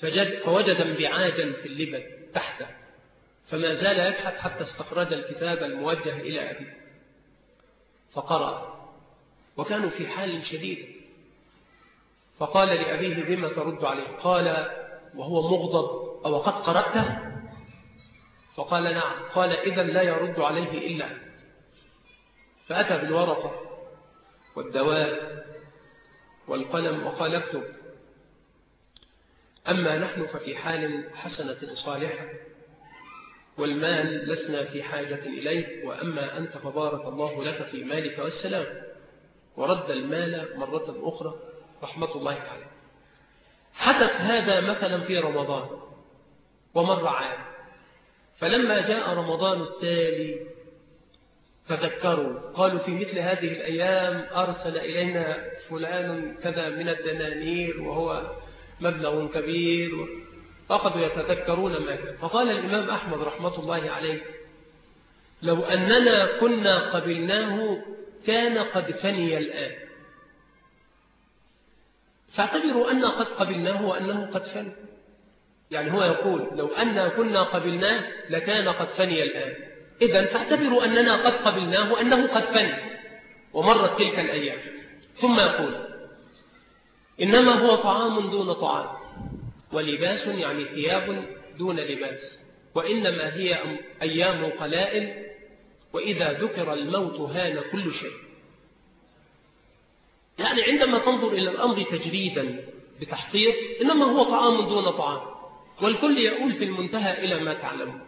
فجد فوجد انبعاجا في اللبن تحته فما زال يبحث حتى استخرج الكتاب الموجه إلى أبيه. فقرأ. وكانوا في حال شديد. فقال لأبيه بما ترد عليه؟ قال وهو مغضب أو قد قرأته؟ فقال نعم. قال إذا لا يرد عليه إلا أنت. فأتى بالورقة والدواء والقلم وقال اكتب. أما نحن ففي حال حسنة صالحة والمال لسنا في حاجة إليه وأما أنت فبارك الله لك في مالك والسلام. ورد المال مرة أخرى رحمة الله عليه. حدث هذا مثلا في رمضان ومر عام. فلما جاء رمضان التالي تذكروا قالوا في مثل هذه الأيام أرسل إلينا فلان كذا من الدنانير وهو مبلغ كبير فأخذوا يتذكرون ما كان فقال الإمام أحمد رحمة الله عليه لو أننا كنا قبلناه كان قد فني الآن. فاعتبروا أن قد قبلناه وأنه قد فني. يعني هو يقول لو أننا كنا قبلناه لكان قد فني الآن. إذا فاعتبروا أننا قد قبلناه وأنه قد فني. ومرت تلك الأيام. ثم يقول إنما هو طعام دون طعام ولباس يعني ثياب دون لباس وإنما هي أيام قلائل وإذا ذكر الموت هان كل شيء. يعني عندما تنظر إلى الأمر تجريدا بتحقيق إنما هو طعام دون طعام والكل يقول في المنتهى إلى ما تعلمون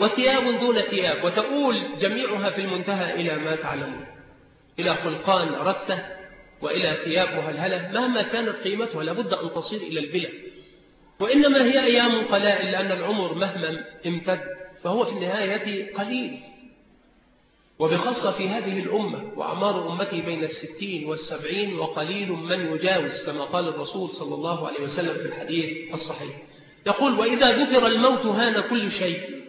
وثياب دون ثياب وتقول جميعها في المنتهى إلى ما تعلمون إلى خلقان رثة وإلى ثياب مهلهلة مهما كانت قيمتها لابد أن تصير إلى البلع. وإنما هي أيام قلائل لأن العمر مهما امتد فهو في النهاية قليل. وبخاصة في هذه الأمة وأعمار أمتي بين الستين والسبعين وقليل من يجاوز كما قال الرسول صلى الله عليه وسلم في الحديث الصحيح. يقول وإذا ذكر الموت هان كل شيء.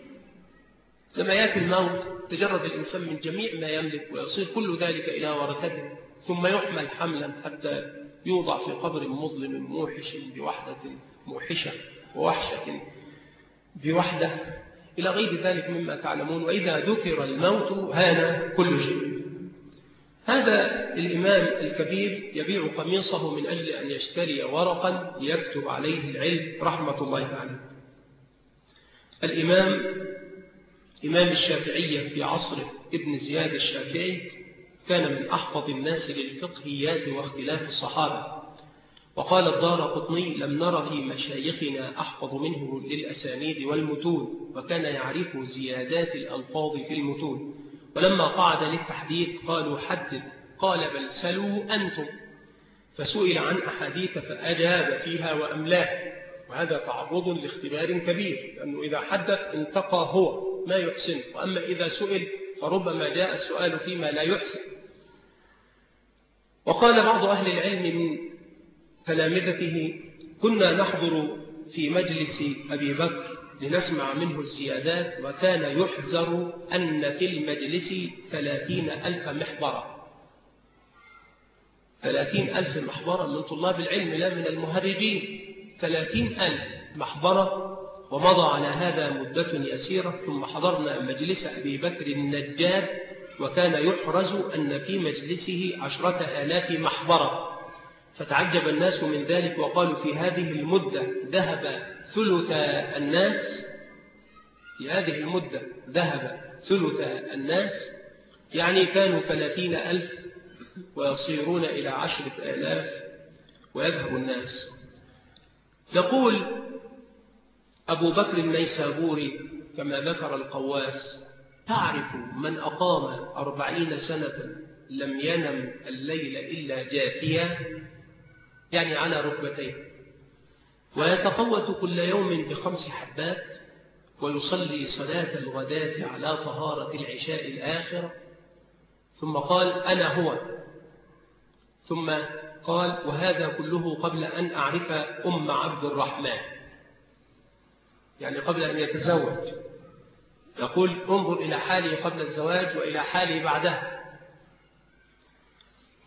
لما يأتي الموت تجرد الإنسان من جميع ما يملك ويصير كل ذلك إلى ورثته. ثم يحمل حملا حتى يوضع في قبر مظلم موحش بوحدة موحشة ووحشة بوحدة. إلى غير ذلك مما تعلمون وإذا ذكر الموت هان كل شيء. هذا الإمام الكبير يبيع قميصه من أجل أن يشتري ورقا ليكتب عليه العلم رحمة الله عليه الإمام إمام الشافعية في عصر ابن زياد الشافعي كان من أحفظ الناس للفقهيات واختلاف الصحابة. وقال الدار قطني لم نر في مشايخنا أحفظ منه للأسانيد والمتون وكان يعرف زيادات الألفاظ في المتون. ولما قعد للتحديث قالوا حدث قال بل سلوا أنتم فسئل عن أحاديث فأجاب فيها وأملاه وهذا تعرض لاختبار كبير لأنه إذا حدث انتقى هو ما يحسن. وأما إذا سئل فربما جاء السؤال فيما لا يحسن. وقال بعض أهل العلم من تلامذته كنا نحضر في مجلس أبي بكر لنسمع منه الزيادات وكان يحذر أن في المجلس ثلاثين ألف محبرة ثلاثين ألف محبرة من طلاب العلم لا من المهرجين. ثلاثين ألف محبرة ومضى على هذا مدة يسيرة ثم حضرنا مجلس أبي بكر النجاد وكان يحرز أن في مجلسه عشرة آلاف محبرة فتعجب الناس من ذلك وقالوا في هذه المدة ذهب ثلث الناس في هذه المدة ذهب ثلث الناس يعني كانوا ثلاثين ألف ويصيرون إلى عشرة آلاف ويذهب الناس. يقول أبو بكر النيسابوري كما ذكر القواس تعرف من أقام أربعين سنة لم ينم الليل إلا جاثيا يعني على ركبتيه. ويتقوت كل يوم بخمس حبات ويصلي صلاة الغداة على طهارة العشاء الآخرة ثم قال أنا هو. ثم قال وهذا كله قبل أن أعرف أم عبد الرحمن. يعني قبل أن يتزوج. يقول انظر إلى حالي قبل الزواج وإلى حالي بعدها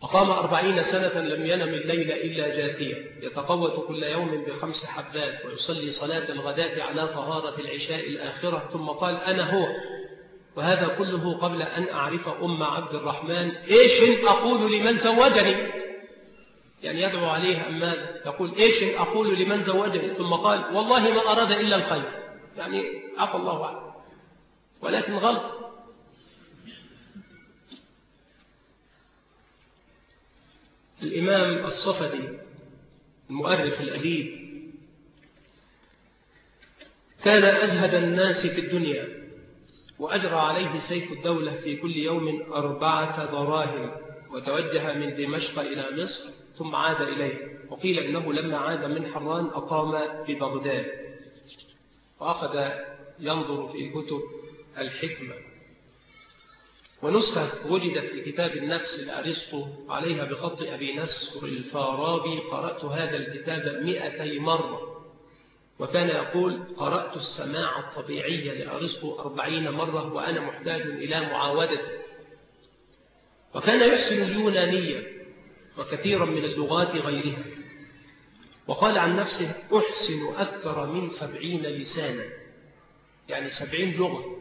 أقام أربعين سنة لم ينم الليل إلا جاثيا يتقوت كل يوم بخمس حبات ويصلي صلاة الغداة على طهارة العشاء الآخرة. ثم قال أنا هو وهذا كله قبل أن أعرف أم عبد الرحمن. إيش أقول لمن زوجني؟ يعني يدعو عليه أماذا يقول إيش أقول لمن زوجني؟ ثم قال والله ما أراد إلا الخير. يعني عفى الله عنه. ولكن غلط. الإمام الصفدي المؤرخ الأديب كان أزهد الناس في الدنيا وأجرى عليه سيف الدولة في كل يوم أربعة دراهم وتوجه من دمشق إلى مصر ثم عاد إليه. وقيل إنه لما عاد من حران أقام ببغداد. وأخذ ينظر في كتب الحكمة. ونسخة وجدت في كتاب النفس لأرسطو عليها بخط أبي نسر الفارابي قرأت هذا الكتاب مئتي مرة. وكان يقول قرأت السماع الطبيعي لأرسطو أربعين مرة وأنا محتاج إلى معاودته. وكان يحسن اليونانية وكثيرا من اللغات غيرها. وقال عن نفسه أحسن أكثر من سبعين لسانا. يعني سبعين لغة.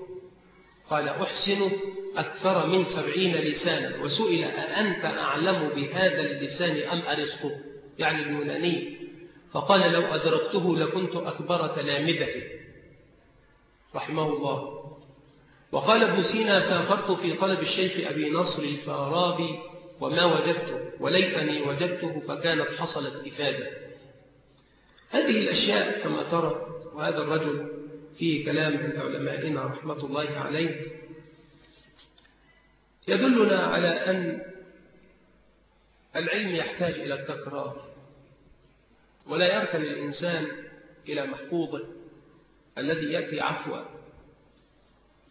قال أحسن أكثر من سبعين لسانا وسئل أأنت أعلم بهذا اللسان أم أرسطو؟ يعني اليوناني. فقال لو أدركته لكنت أكبر تلامذته. رحمه الله. وقال ابن سينا سافرت في طلب الشيخ أبي نصر الفارابي وما وجدته وليتني وجدته فكانت حصلت إفادة. هذه الأشياء كما ترى وهذا الرجل فيه كلام عند علمائنا رحمة الله عليه. يدلنا على أن العلم يحتاج إلى التكرار ولا يركن الإنسان إلى محفوظه الذي يأتي عفوا.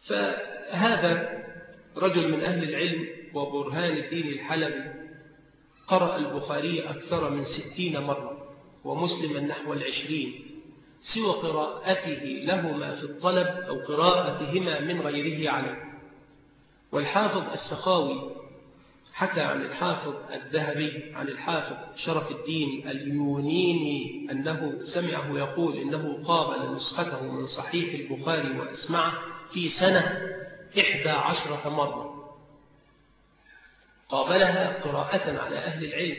فهذا رجل من أهل العلم وبرهان الدين الحلبي قرأ البخاري أكثر من ستين مرة ومسلما نحو العشرين. سوى قراءته لهما في الطلب أو قراءتهما من غيره عليه. والحافظ السخاوي حكى عن الحافظ الذهبي عن الحافظ شرف الدين اليونيني أنه سمعه يقول إنه قابل نسخته من صحيح البخاري وأسمعه في سنة إحدى عشرة مرة. قابلها قراءة على أهل العلم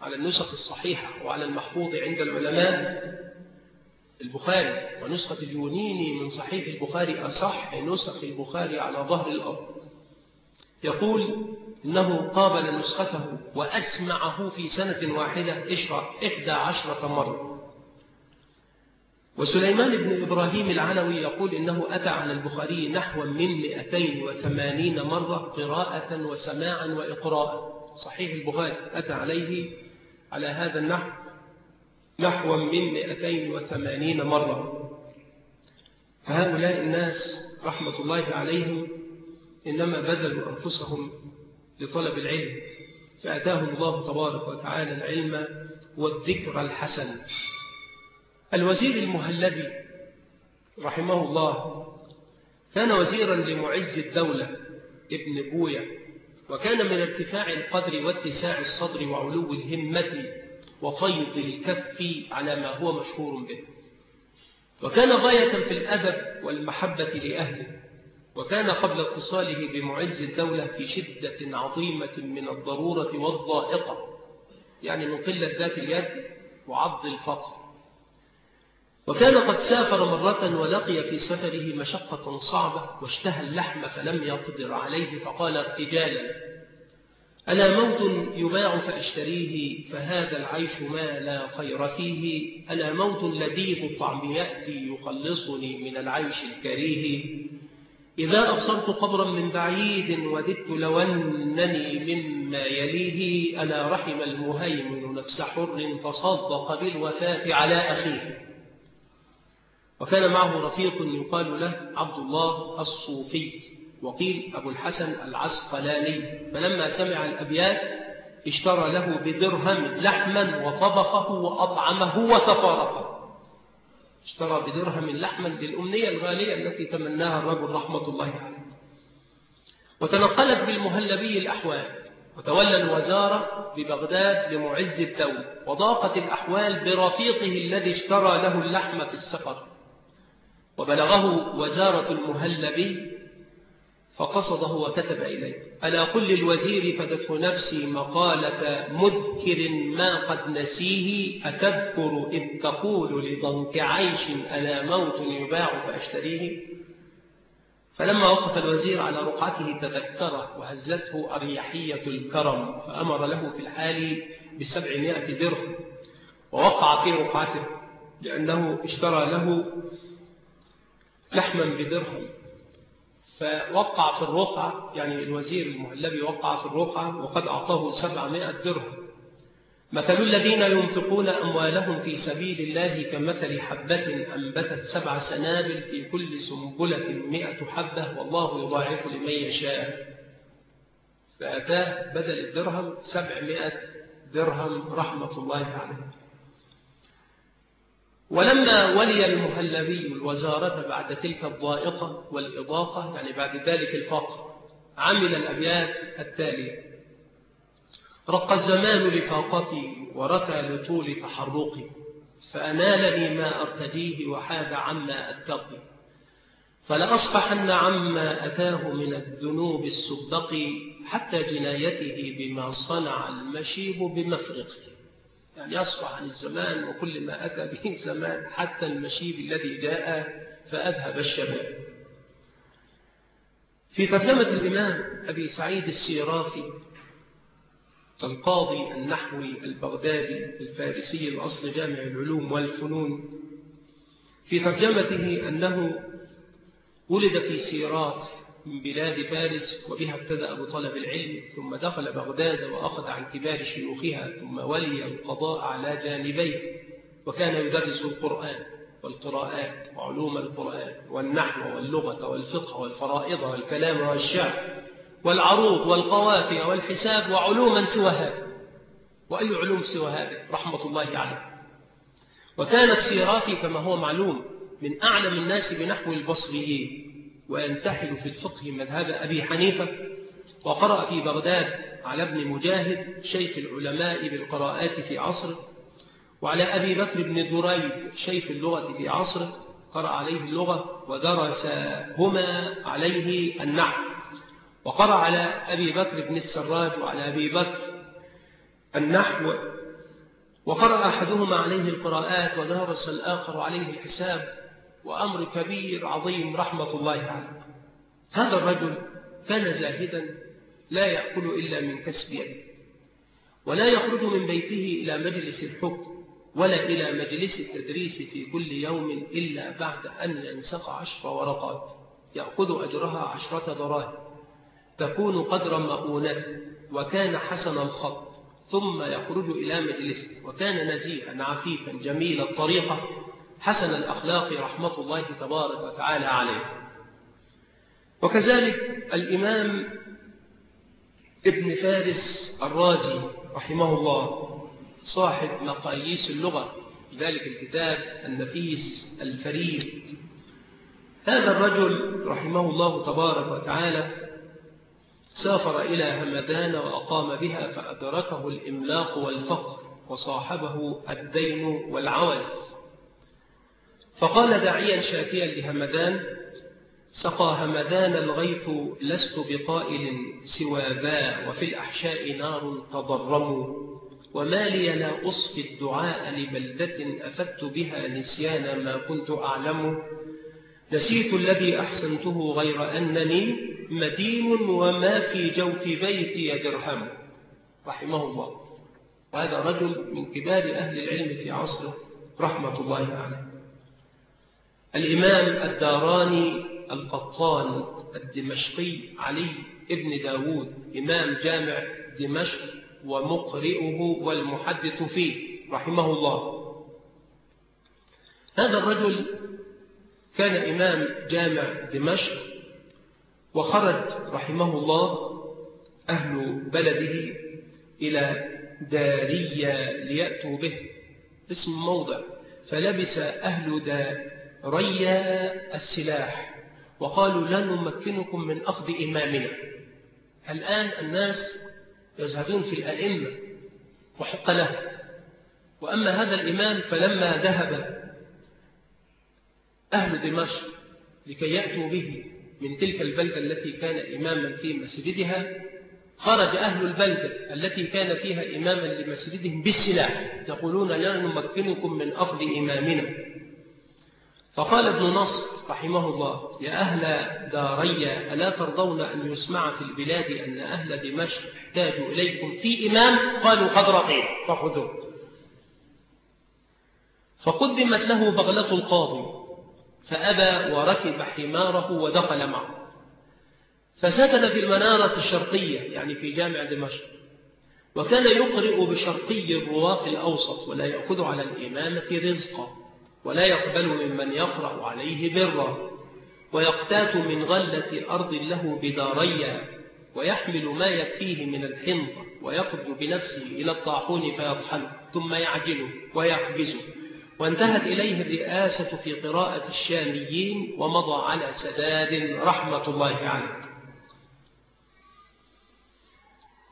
على النسخ الصحيحة وعلى المحفوظ عند العلماء البخاري ونسخة اليونيني من صحيح البخاري أصح نسخ البخاري على ظهر الأرض. يقول إنه قابل نسخته وأسمعه في سنة واحدة إحدى عشرة مرة. وسليمان بن إبراهيم العلوي يقول إنه أتى على البخاري نحو من 280 مرة قراءة وسماعا وإقراء. صحيح البخاري أتى عليه على هذا النحو نحو من 280 مرة. فهؤلاء الناس رحمة الله عليهم إنما بذلوا أنفسهم لطلب العلم فأتاهم الله تبارك وتعالى العلم والذكر الحسن. الوزير المهلبي رحمه الله كان وزيرا لمعز الدولة ابن بويا وكان من ارتفاع القدر واتساع الصدر وعلو الهمة وفيض الكف على ما هو مشهور به. وكان غاية في الأدب والمحبة لأهله وكان قبل اتصاله بمعز الدولة في شدة عظيمة من الضرورة والضائقة يعني من ذات اليد وعض الفقر. وكان قد سافر مرة ولقي في سفره مشقة صعبة واشتهى اللحم فلم يقدر عليه فقال ارتجالا. ألا موت يباع فأشتريه فهذا العيش ما لا خير فيه؟ ألا موت لذيذ الطعم يأتي يخلصني من العيش الكريه؟ إذا أبصرت قبرا من بعيد وددت لو أنني مما يليه ألا رحم المهيمن نفس حر تصدق بالوفاة على أخيه؟ وكان معه رفيق يقال له عبد الله الصوفي. وقيل أبو الحسن العسقلاني فلما سمع الأبيات اشترى له بدرهم لحما وطبخه وأطعمه وتفارقه. اشترى بدرهم لحما للأمنية الغالية التي تمناها الرجل رحمة الله عليه. وتنقلت بالمهلبي الأحوال وتولى الوزارة ببغداد لمعز الدولة وضاقت الأحوال برفيقه الذي اشترى له اللحم في السفر. وبلغه وزارة المهلبي فقصده وكتب إليه. ألا قل للوزير فدته نفسي مقالة مذكر ما قد نسيه أتذكر إذ تقول لضنك عيش ألا موت يباع فأشتريه؟ فلما وقف الوزير على رقعته تذكره وهزته أريحية الكرم فأمر له في الحال بسبعمائة درهم ووقع في رقعته لأنه اشترى له لحما بدرهم. فوقع في الرقعة يعني الوزير المهلبي وقع في الرقعة وقد أعطاه سبعمائة درهم. مثل الذين ينفقون أموالهم في سبيل الله كمثل حبة أنبتت سبع سنابل في كل سنبلة مئة حبة والله يضاعف لمن يشاء. فأتاه بدل الدرهم سبعمائة درهم رحمة الله عليه. ولما ولي المهلبي الوزارة بعد تلك الضائقة والإضاقة يعني بعد ذلك الفقر عمل الأبيات التالية. رق الزمان لفاقتي ورثى لطول تحرقي فأنالني ما أرتديه وحاد عما أتقي. فلأصفحن عما أتاه من الذنوب السبق حتى جنايته بما صنع المشيب بمفرقه. يعني يصفح عن الزمان وكل ما أتى به الزمان حتى المشيب الذي جاء فأذهب الشباب. في ترجمة الإمام أبي سعيد السيرافي القاضي النحوي البغدادي الفارسي الأصل جامع العلوم والفنون في ترجمته أنه ولد في سيراف من بلاد فارس وبها ابتدأ بطلب العلم ثم دخل بغداد وأخذ عن كبار شيوخها ثم ولي القضاء على جانبيه وكان يدرس القرآن والقراءات وعلوم القرآن والنحو واللغة والفقه والفرائض والكلام والشعر والعروض والقوافي والحساب وعلوما سوى هذا. وأي علوم سوى هذا؟ رحمة الله عليه. وكان السيرافي كما هو معلوم من أعلم الناس بنحو البصريين. وينتحل في الفقه مذهب أبي حنيفة وقرأ في بغداد على ابن مجاهد شيخ العلماء بالقراءات في عصره وعلى أبي بكر بن دريد شيخ اللغة في عصره قرأ عليه اللغة ودرسهما عليه النحو. وقرأ على أبي بكر بن السراج وعلى أبي بكر النحو. وقرأ أحدهما عليه القراءات ودرس الآخر عليه الحساب. وأمر كبير عظيم رحمة الله عليه. هذا الرجل كان زاهدا لا يأكل إلا من كسب يده ولا يخرج من بيته إلى مجلس الحكم ولا إلى مجلس التدريس في كل يوم إلا بعد أن ينسق عشر ورقات يأخذ أجرها عشرة دراهم. تكون قدر مؤونته وكان حسن الخط ثم يخرج إلى مجلسه وكان نزيها عفيفا جميل الطريقة. حسن الأخلاق رحمة الله تبارك وتعالى عليه. وكذلك الإمام ابن فارس الرازي رحمه الله صاحب مقاييس اللغة ذلك الكتاب النفيس الفريد. هذا الرجل رحمه الله تبارك وتعالى سافر إلى همدان وأقام بها فأدركه الإملاق والفقر وصاحبه الدين والعوز. فقال داعيا شاكيا لهمدان سقى همدان الغيث لست بقائل سوى ذا وفي الأحشاء نار تضرموا وما لي لا أصفي الدعاء لبلدة أفدت بها نسيان ما كنت أعلم. نسيت الذي أحسنته غير أنني مدين وما في جوف بيتي درهم. رحمه الله. وهذا رجل من كبار أهل العلم في عصره رحمة الله عليه. الإمام الداراني القطان الدمشقي علي ابن داود إمام جامع دمشق ومقرئه والمحدث فيه رحمه الله. هذا الرجل كان إمام جامع دمشق وخرج رحمه الله أهل بلده إلى دارية ليأتوا به اسم موضع فلبس أهل دارية السلاح وقالوا لن نمكنكم من أخذ إمامنا. الآن الناس يذهبون في الأئمة وحق له وأما هذا الإمام فلما ذهب أهل دمشق لكي يأتوا به من تلك البلدة التي كان إماما في مسجدها خرج أهل البلدة التي كان فيها إماما لمسجدهم بالسلاح يقولون لا نمكنكم من أخذ إمامنا. فقال ابن نصر رحمه الله يا أهل داري ألا ترضون أن يسمع في البلاد أن أهل دمشق احتاجوا إليكم في إمام؟ قالوا قد رضينا. فخذوه. فقدمت له بغلة القاضي فأبى وركب حماره ودخل معه. فسكن في المنارة الشرقية يعني في جامع دمشق. وكان يقرئ بشرقي الرواق الأوسط ولا يأخذ على الإمامة رزقا. ولا يقبل ممن يقرأ عليه برا ويقتات من غلة أرض له بداريا ويحمل ما يكفيه من الحنطة ويخرج بنفسه إلى الطاحون فيطحنه ثم يعجله ويحبسه وانتهت إليه الرئاسة في قراءة الشاميين ومضى على سداد رحمة الله عليه.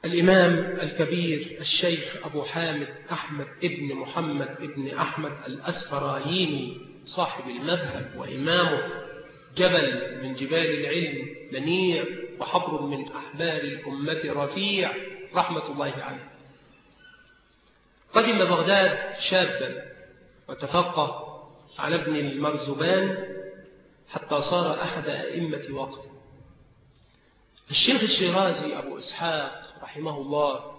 الإمام الكبير الشيخ أبو حامد أحمد ابن محمد ابن أحمد الأسفرايني صاحب المذهب وإمامه جبل من جبال العلم منيع وحبر من أحبار الأمة رفيع رحمة الله عليه. قدم بغداد شابا وتفقه على ابن المرزبان حتى صار أحد أئمة وقته. الشيخ الشيرازي أبو إسحاق رحمه الله.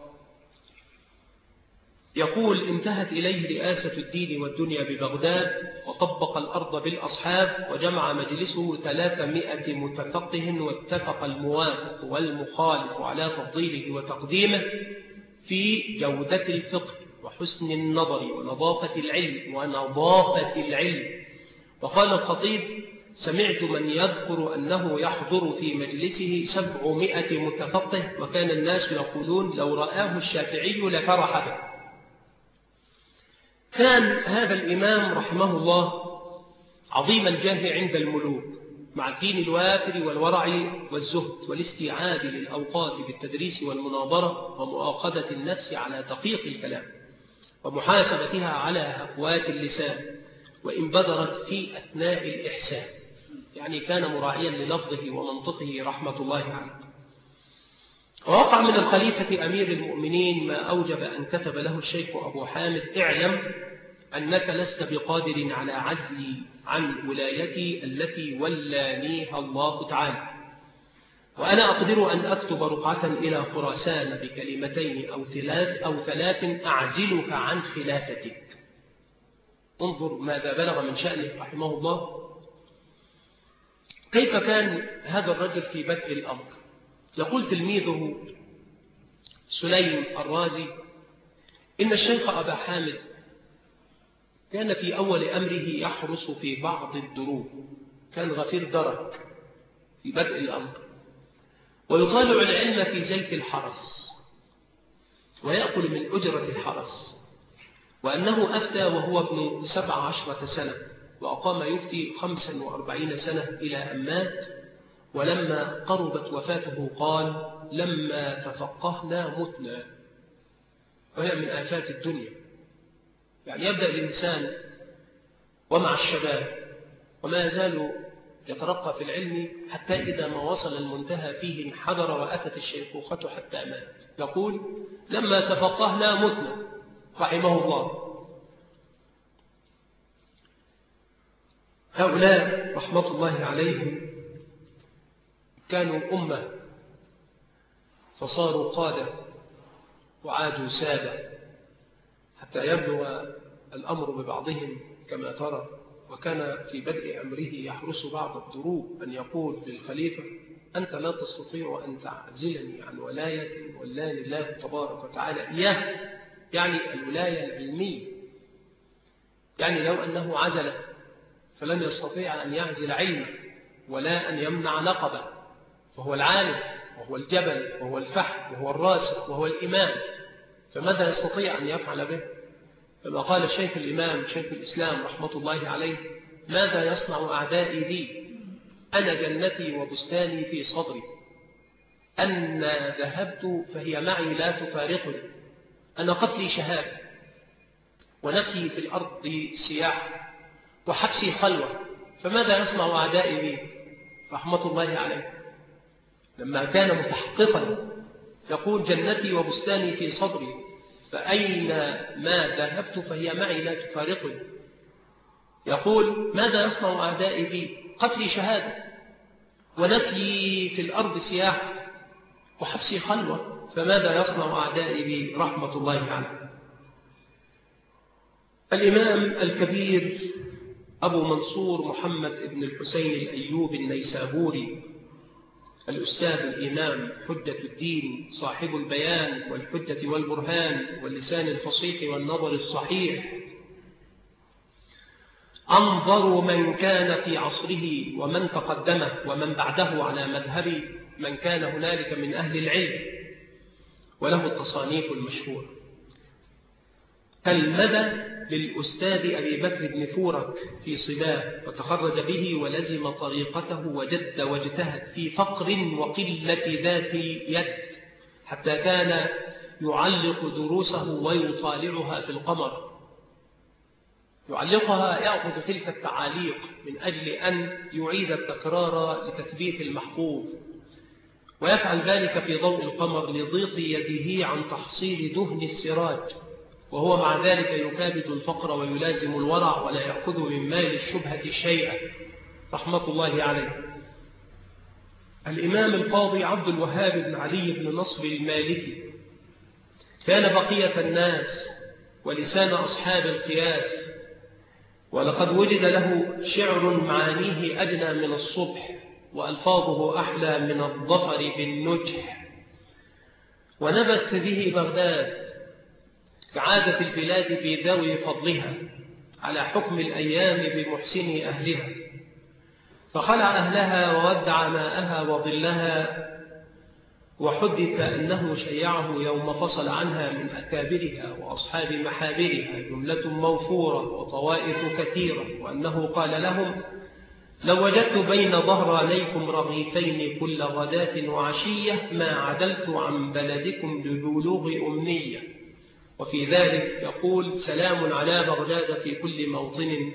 يقول انتهت إليه رئاسة الدين والدنيا ببغداد وطبق الأرض بالأصحاب وجمع مجلسه ثلاثمائة متفقه واتفق الموافق والمخالف على تفضيله وتقديمه في جودة الفقه وحسن النظر ونظافة العلم ونظافة العلم. وقال الخطيب سمعت من يذكر أنه يحضر في مجلسه سبعمائة متفقه وكان الناس يقولون لو رآه الشافعي لفرح به. كان هذا الإمام رحمه الله عظيم الجاه عند الملوك مع الدين الوافر والورع والزهد والاستيعاب للأوقات بالتدريس والمناظرة ومؤاخذة النفس على دقيق الكلام ومحاسبتها على هفوات اللسان وإن بدرت في أثناء الإحسان. يعني كان مراعيا للفظه ومنطقه رحمة الله عليه. ووقع من الخليفة أمير المؤمنين ما أوجب أن كتب له الشيخ أبو حامد اعلم أنك لست بقادر على عزلي عن ولايتي التي ولانيها الله تعالى وأنا أقدر أن أكتب رقعة إلى خراسان بكلمتين أو ثلاث أو ثلاث أعزلك عن خلافتك. انظر ماذا بلغ من شأنه رحمه الله. كيف كان هذا الرجل في بدء الأمر؟ يقول تلميذه سليم الرازي إن الشيخ أبا حامد كان في أول أمره يحرس في بعض الدروب كان غفير درك في بدء الأمر ويطالع العلم في زيت الحرس ويأكل من أجرة الحرس وأنه أفتى وهو ابن سبع عشرة سنة. وأقام يفتي خمسا وأربعين سنة إلى أن مات ولما قربت وفاته قال لما تفقهنا متنا. وهي من آفات الدنيا. يعني يبدأ الإنسان ومع الشباب وما يزال يترقى في العلم حتى إذا ما وصل المنتهى فيه انحدر وأتت الشيخوخة حتى مات. يقول لما تفقهنا متنا. رحمه الله. هؤلاء رحمة الله عليهم كانوا أمة فصاروا قادة وعادوا سادة حتى يبلغ الأمر ببعضهم كما ترى وكان في بدء أمره يحرس بعض الدروب أن يقول للخليفة أنت لا تستطيع أن تعزلني عن ولاية ولاني الله تبارك وتعالى. إياه يعني الولاية العلمية يعني لو أنه عزل فلم يستطيع أن يعزل علمه ولا أن يمنع نقبه. فهو العالم وهو الجبل وهو الفحم وهو الراسخ وهو الإمام. فماذا يستطيع أن يفعل به؟ كما قال الشيخ الإمام شيخ الإسلام رحمة الله عليه ماذا يصنع أعدائي بي أنا جنتي وبستاني في صدري. أن ذهبت فهي معي لا تفارقني. أنا قتلي شهادة ونفي في الأرض سياح وحبسي خلوة فماذا يصنع أعدائي بي رحمة الله عليه. لما كان متحققا يقول جنتي وبستاني في صدري فأين ما ذهبت فهي معي لا تفارقني. يقول ماذا يصنع أعدائي بي قتلي شهادة. ونفي في الأرض سياحة وحبسي خلوة. فماذا يصنع أعدائي بي رحمة الله عليه. الإمام الكبير أبو منصور محمد بن الحسين الأيوب النيسابوري الأستاذ الإمام حجة الدين صاحب البيان والحجة والبرهان واللسان الفصيح والنظر الصحيح. أنظر من كان في عصره ومن تقدمه ومن بعده على مذهب من كان هنالك من أهل العلم وله التصانيف المشهورة. كالمدى للأستاذ أبي بكر بن فورك في صباه وتخرج به ولزم طريقته وجد واجتهد في فقر وقلة ذات يد حتى كان يعلق دروسه ويطالعها في القمر. يعلقها يأخذ تلك التعاليق من أجل أن يعيد التكرار لتثبيت المحفوظ. ويفعل ذلك في ضوء القمر لضيق يده عن تحصيل دهن السراج. وهو مع ذلك يكابد الفقر ويلازم الورع ولا يأخذ من مال الشبهة شيئا. رحمة الله عليه. الإمام القاضي عبد الوهاب بن علي بن نصر المالكي كان بقية الناس ولسان أصحاب القياس ولقد وجد له شعر معانيه أجنى من الصبح وألفاظه أحلى من الظفر بالنجح. ونبت به بغداد كعادة البلاد بذوي فضلها على حكم الأيام بمحسن أهلها. فخلع أهلها وودع ماءها وظلها وحدث أنه شيعه يوم فصل عنها من أكابرها وأصحاب محابرها جملة موفورة وطوائف كثيرة وأنه قال لهم لو وجدت بين ظهرانيكم رغيفين كل غداة وعشية ما عدلت عن بلدكم لبلوغ أمنية وفي ذلك يقول سلام على بغداد في كل موطن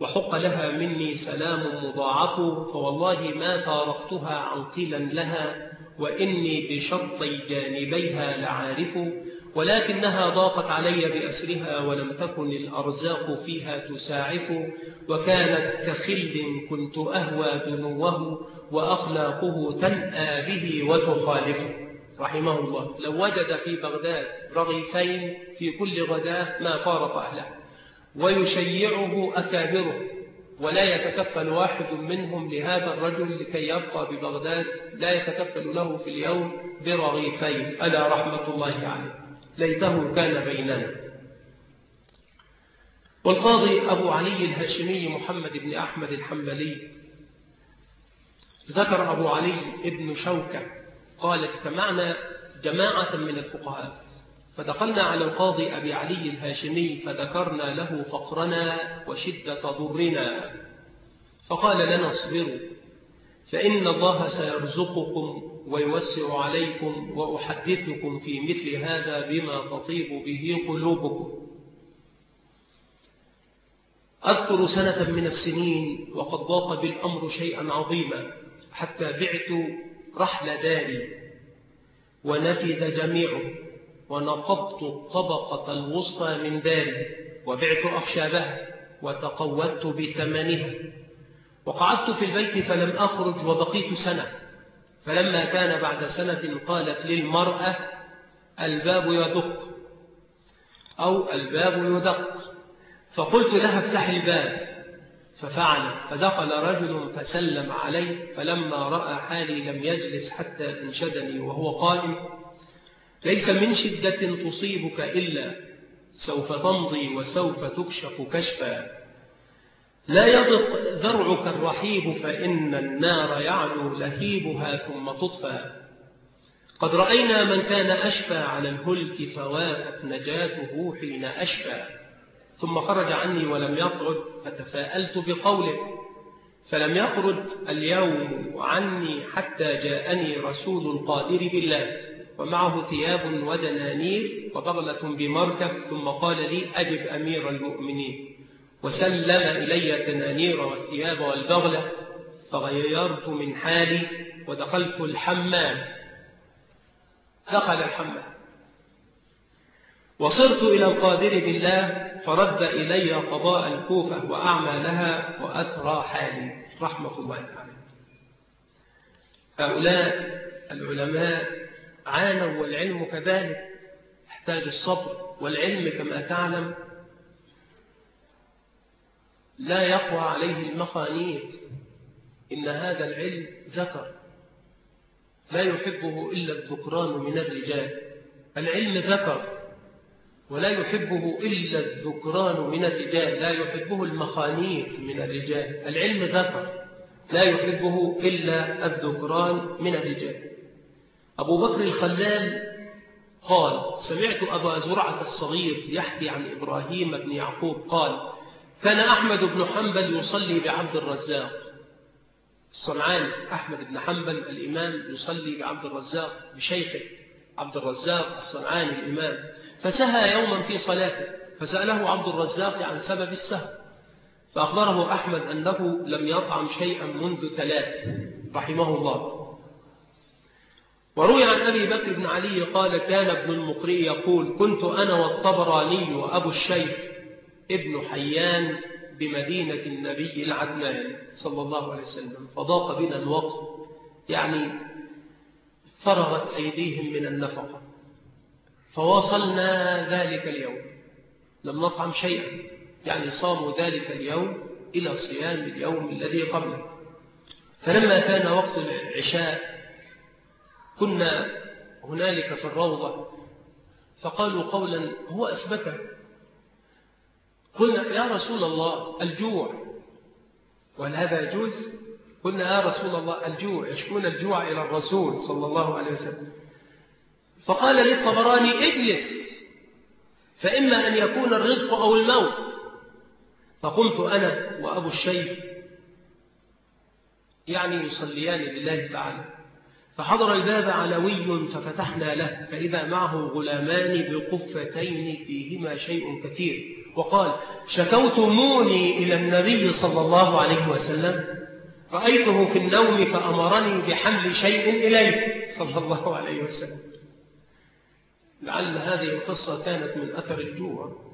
وحق لها مني سلام مضاعف فوالله ما فارقتها عنقلا لها وإني بشرطي جانبيها لعارف ولكنها ضاقت علي بأسرها ولم تكن الأرزاق فيها تساعف وكانت كخل كنت أهوى دنوه وأخلاقه تنأى به وتخالفه رحمه الله. لو وجد في بغداد رغيفين في كل غداة ما فارق أهله ويشيعه أكابره ولا يتكفل واحد منهم لهذا الرجل لكي يبقى ببغداد لا يتكفل له في اليوم برغيفين. ألا رحمة الله عليه. ليته كان بيننا. والقاضي أبو علي الهاشمي محمد بن أحمد الحنبلي ذكر أبو علي ابن شوكة قال اجتمعنا جماعة من الفقهاء. فدخلنا على القاضي أبي علي الهاشمي فذكرنا له فقرنا وشدة ضرنا. فقال لنا اصبروا فإن الله سيرزقكم ويوسع عليكم وأحدثكم في مثل هذا بما تطيب به قلوبكم. أذكر سنة من السنين وقد ضاق بالأمر شيئا عظيما حتى بعت رحل داري. ونفد جميعه. ونقضت الطبقة الوسطى من داري. وبعت أخشابها وتقودت بثمنها وقعدت في البيت فلم أخرج وبقيت سنة. فلما كان بعد سنة قالت للمرأة الباب يدق. أو الباب يدق. فقلت لها افتح الباب. ففعلت. فدخل رجل فسلم علي فلما رأى حالي لم يجلس حتى أنشدني وهو قائم. ليس من شدة تصيبك إلا سوف تمضي وسوف تكشف كشفا. لا يضق ذرعك الرحيب فإن النار يعلو لهيبها ثم تطفى. قد رأينا من كان أشفى على الهلك فوافت نجاته حين أشفى. ثم خرج عني ولم يخرج فتفاءلت بقوله فلم يخرج اليوم عني حتى جاءني رسول القادر بالله ومعه ثياب ودنانير وبغلة بمركب ثم قال لي أجب أمير المؤمنين. وسلم إلي الدنانير والثياب والبغلة فغيرت من حالي ودخلت الحمام. دخل الحمام. وصرت إلى القادر بالله فرد إلي قضاء الكوفة وأعمالها وأترى حالي. رحمة الله تعالى هؤلاء العلماء عانوا والعلم كذلك. يحتاج الصبر والعلم كما تعلم. لا يقوى عليه المخانيث إن هذا العلم ذكر. لا يحبه إلا الذكران من الرجال. العلم ذكر. ولا يحبه إلا الذكران من الرجال لا يحبه المخانيث من الرجال العلم ذكر لا يحبه إلا الذكران من الرجال. أبو بكر الخلال قال سمعت أبا زرعة الصغير يحكي عن إبراهيم بن يعقوب قال كان أحمد بن حنبل يصلي بعبد الرزاق. الصنعاني أحمد بن حنبل الإمام يصلي بعبد الرزاق بشيخه عبد الرزاق الصنعاني الإمام. فسهى يوما في صلاته فسأله عبد الرزاق عن سبب السهو فأخبره أحمد أنه لم يطعم شيئا منذ ثلاث رحمه الله. وروي عن أبي بكر بن علي قال كان ابن المقري يقول كنت أنا والطبراني وأبو الشيخ ابن حيان بمدينة النبي العدنان صلى الله عليه وسلم فضاق بنا الوقت يعني فرغت أيديهم من النفقة. فواصلنا ذلك اليوم. لم نطعم شيئا. يعني صاموا ذلك اليوم إلى صيام اليوم الذي قبله. فلما كان وقت العشاء كنا هنالك في الروضة. فقالوا قولا هو أثبته. قلنا يا رسول الله الجوع. وهل هذا يجوز؟ قلنا يا رسول الله الجوع. يشكون الجوع إلى الرسول صلى الله عليه وسلم. فقال للطبراني اجلس. فإما أن يكون الرزق أو الموت. فقمت أنا وأبو الشيخ يعني يصليان لله تعالى. فحضر الباب علوي ففتحنا له فإذا معه غلامان بقفتين فيهما شيء كثير. وقال شكوتموني إلى النبي صلى الله عليه وسلم رأيته في النوم فأمرني بحمل شيء إليه. صلى الله عليه وسلم. لعل هذه القصة كانت من أثر الجوع.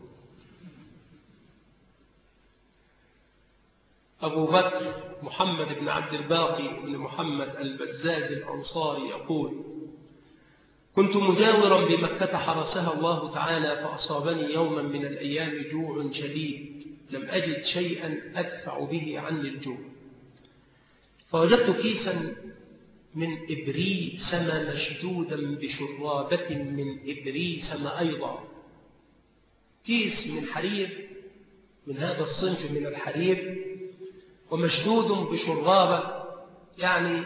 أبو بكر محمد بن عبد الباقي بن محمد البزاز الأنصاري يقول كنت مجاورا بمكة حرسها الله تعالى فأصابني يوما من الأيام جوع شديد لم أجد شيئا أدفع به عني الجوع. فوجدت كيسا من إبريسم مشدودا بشرابة من إبريسم أيضا. كيس من حرير من هذا الصنف من الحرير ومشدود بشرابة يعني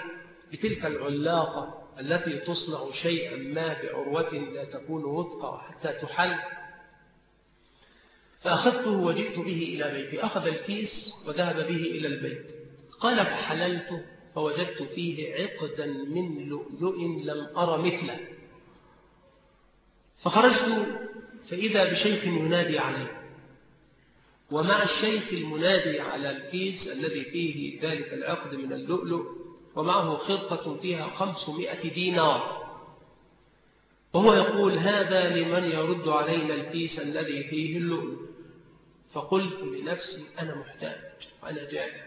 بتلك العلاقة التي تصنع شيئا ما بعروة لا تكون وثقة حتى تحل. فأخذته وجئت به إلى بيتي أخذ الكيس وذهب به إلى البيت. قال فحللت فوجدت فيه عقدا من لؤلؤ لم أر مثله. فخرجت فإذا بشيخ ينادي عليه ومع الشيخ المنادي على الكيس الذي فيه ذلك العقد من اللؤلؤ ومعه خرقة فيها خمسمائة دينار. وهو يقول هذا لمن يرد علينا الكيس الذي فيه اللؤلؤ. فقلت لنفسي أنا محتاج وأنا جائع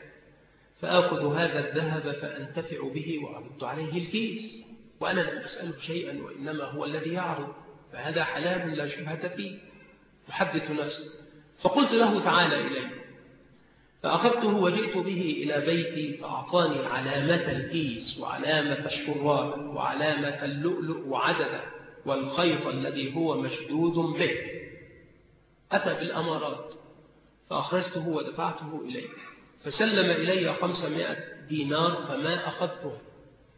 فآخذ هذا الذهب فأنتفع به وأرد عليه الكيس. وأنا لم أسأله شيئا وإنما هو الذي يعرض. فهذا حلال لا شبهة فيه. يحدث نفسه فقلت له تعالى إلي. فأخذته وجئت به إلى بيتي فأعطاني علامة الكيس وعلامة الشراب وعلامة اللؤلؤ وعدده والخيط الذي هو مشدود به. أتى بالأمارات. فأخرجته ودفعته إليه. فسلم إلي خمسمائة دينار فما أخذته.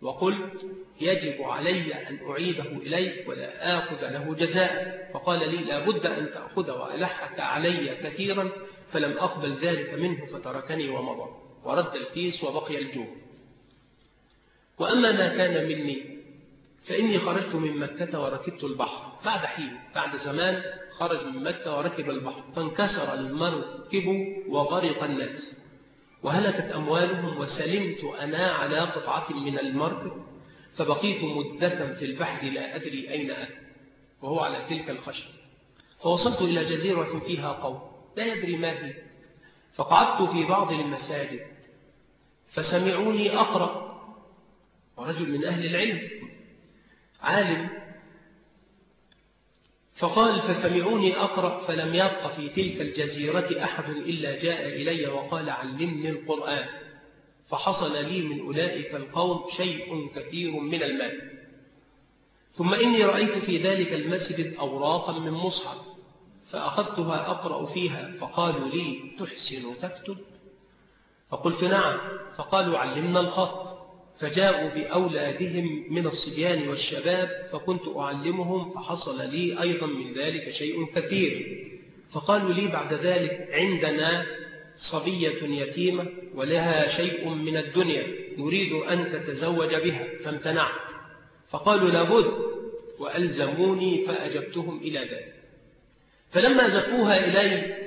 وقلت يجب علي أن أعيده إليك ولا آخذ له جزاء. فقال لي لابد أن تأخذ وألحك علي كثيرا فلم أقبل ذلك منه فتركني ومضى. ورد الكيس وبقي الجوع. وأما ما كان مني فإني خرجت من مكة وركبت البحر. بعد حين بعد زمان خرج من مكة وركب البحر. فانكسر المركب وغرق الناس. وهلكت أموالهم وسلمت أنا على قطعة من المركب فبقيت مدة في البحر لا أدري أين أتى وهو على تلك الخشب. فوصلت إلى جزيرة فيها قوم لا يدري ما هي. فقعدت في بعض المساجد فسمعوني أقرأ. ورجل من أهل العلم عالم فقال فسمعوني أقرأ فلم يبق في تلك الجزيرة أحد إلا جاء إلي وقال علمني القرآن فحصل لي من أولئك القوم شيء كثير من المال. ثم إني رأيت في ذلك المسجد أوراقا من مصحف فأخذتها أقرأ فيها فقالوا لي تحسن تكتب؟ فقلت نعم. فقالوا علمنا الخط. فجاءوا بأولادهم من الصبيان والشباب فكنت أعلمهم فحصل لي أيضا من ذلك شيء كثير. فقالوا لي بعد ذلك عندنا صبية يتيمة ولها شيء من الدنيا نريد أن تتزوج بها فامتنعت. فقالوا لابد وألزموني فأجبتهم إلى ذلك. فلما زفوها إلي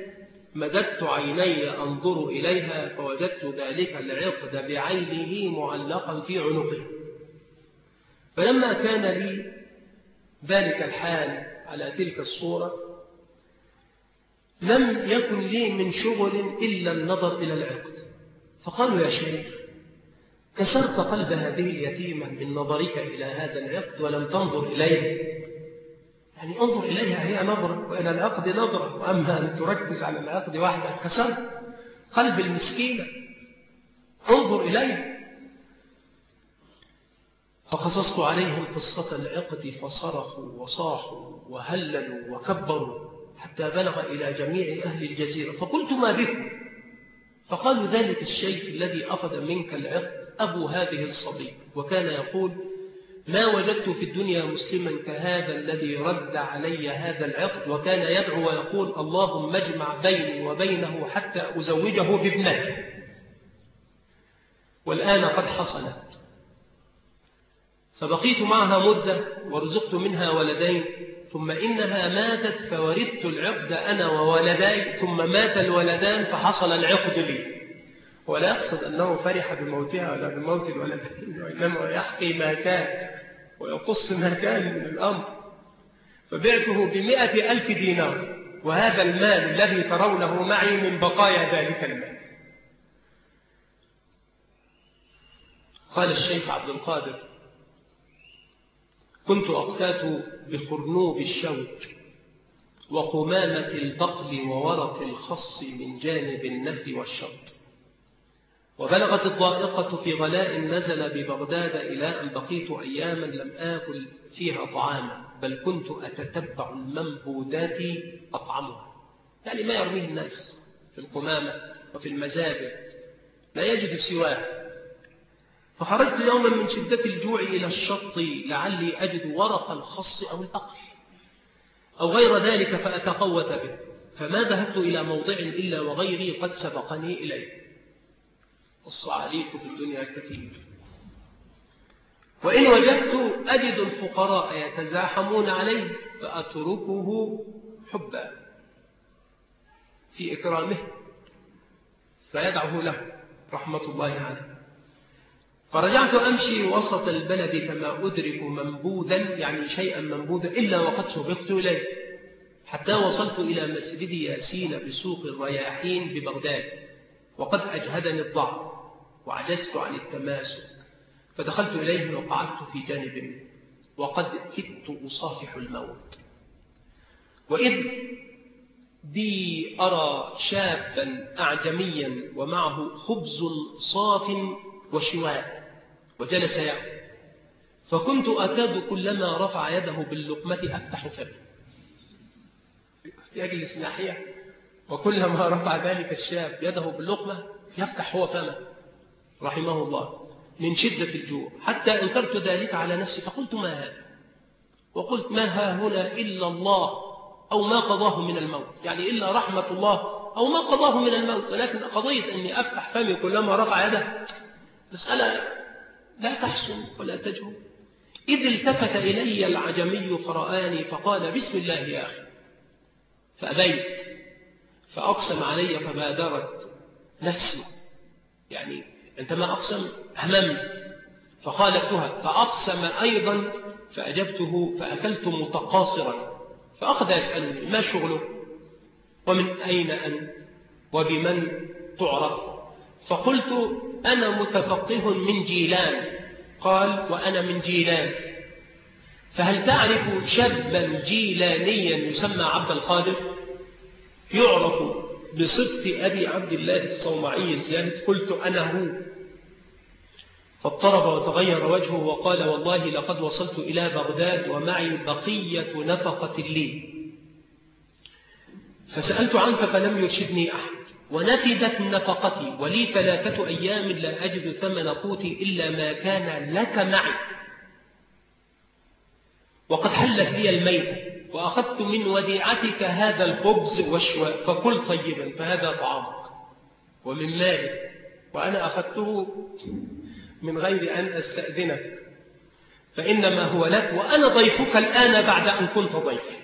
مددت عيني أنظر إليها فوجدت ذلك العقد بعينه معلقا في عنقه. فلما كان لي ذلك الحال على تلك الصورة لم يكن لي من شغل إلا النظر إلى العقد. فقالوا يا شيخ كسرت قلب هذه اليتيمة من نظرك إلى هذا العقد ولم تنظر إليه. يعني انظر إليها هي نظرة وإلى العقد نظرة. وأما أن تركز على العقد وحده كسرت قلب المسكينة انظر إليه. فقصصت عليهم قصة العقد فصرخوا وصاحوا وهللوا وكبروا حتى بلغ إلى جميع أهل الجزيرة. فقلت ما بكم؟ فقالوا ذلك الشيخ الذي أخذ منك العقد أبو هذه الصبي. وكان يقول ما وجدت في الدنيا مسلما كهذا الذي رد علي هذا العقد وكان يدعو ويقول اللهم اجمع بيني وبينه حتى أزوجه بابنتي والآن قد حصلت. فبقيت معها مدة ورزقت منها ولدين ثم إنها ماتت فورثت العقد أنا وولداي ثم مات الولدان فحصل العقد لي. ولا يقصد أنه فرح بموتها ولا بموت الولدين وإنما يحكي ما كان. ويقص ما كان من الأمر. فبعته بمئة ألف دينار وهذا المال الذي ترونه معي من بقايا ذلك المال. قال الشيخ عبد القادر كنت أقتات بخرنوب الشوك وقمامة البقل وورق الخص من جانب النهر والشط. وبلغت الضائقة في غلاء نزل ببغداد إلى أن بقيت أياما لم آكل فيها طعاما بل كنت أتتبع المنبودات أطعمها. يعني ما يرميه الناس في القمامة وفي المزابع لا يجد سواه. فخرجت يوما من شدة الجوع إلى الشط لعلي أجد ورق الخص أو الأقل أو غير ذلك فأتقوت به. فما ذهبت إلى موضع إلا وغيري قد سبقني إليه. الصعاليك في الدنيا كثير. وإن وجدت أجد الفقراء يتزاحمون عليه فأتركه حبا في إكرامه فيدعه له رحمة الله عليه. فرجعت أمشي وسط البلد فما أدرك منبوذا يعني شيئا منبوذا إلا وقد سبقت إليه. حتى وصلت إلى مسجد ياسين بسوق الرياحين ببغداد وقد أجهدني الضعف. وعجزت عن التماسك فدخلت إليه وقعدت في جانب وقد كدت أصافح الموت. وإذ بي أرى شابا أعجميا ومعه خبز صاف وشواء وجلس يأكل. فكنت أكاد كلما رفع يده باللقمة أفتح فمه. يجلس ناحية وكلما رفع ذلك الشاب يده باللقمة يفتح هو فمه. رحمه الله من شدة الجوع. حتى أنكرت ذلك على نفسي فقلت ما هذا؟ وقلت ما ها هنا إلا الله أو ما قضاه من الموت. يعني إلا رحمة الله أو ما قضاه من الموت. ولكن قضية أني أفتح فمي كلما رفع يده. مسألة لا تحسن ولا تجهل. إذ التفت إلي العجمي فرآني فقال بسم الله يا أخي. فأبيت فأقسم علي فبادرت نفسي. يعني عندما أقسم هممت فخالفتها. فأقسم أيضا فأجبته فأكلت متقاصرا. فأخذ يسألني ما شغله؟ ومن أين أنت؟ وبمن تعرف؟ فقلت أنا متفقه من جيلان. قال وأنا من جيلان. فهل تعرف شابا جيلانيا يسمى عبد القادر؟ يعرف. بصدق أبي عبد الله الصومعي الزاهد قلت أنا هو. فاضطرب وتغير وجهه وقال والله لقد وصلت إلى بغداد ومعي بقية نفقة لي. فسألت عنك فلم يرشدني أحد. ونفدت نفقتي ولي ثلاثة أيام لا أجد ثمن قوتي إلا ما كان لك معي. وقد حلت لي الميت وأخذت من وديعتك هذا الخبز والشواء فكل طيبا فهذا طعامك. ومن مالك وأنا أخذته من غير أن أستأذنك. فإنما هو لك وأنا ضيفك الآن بعد أن كنت ضيفي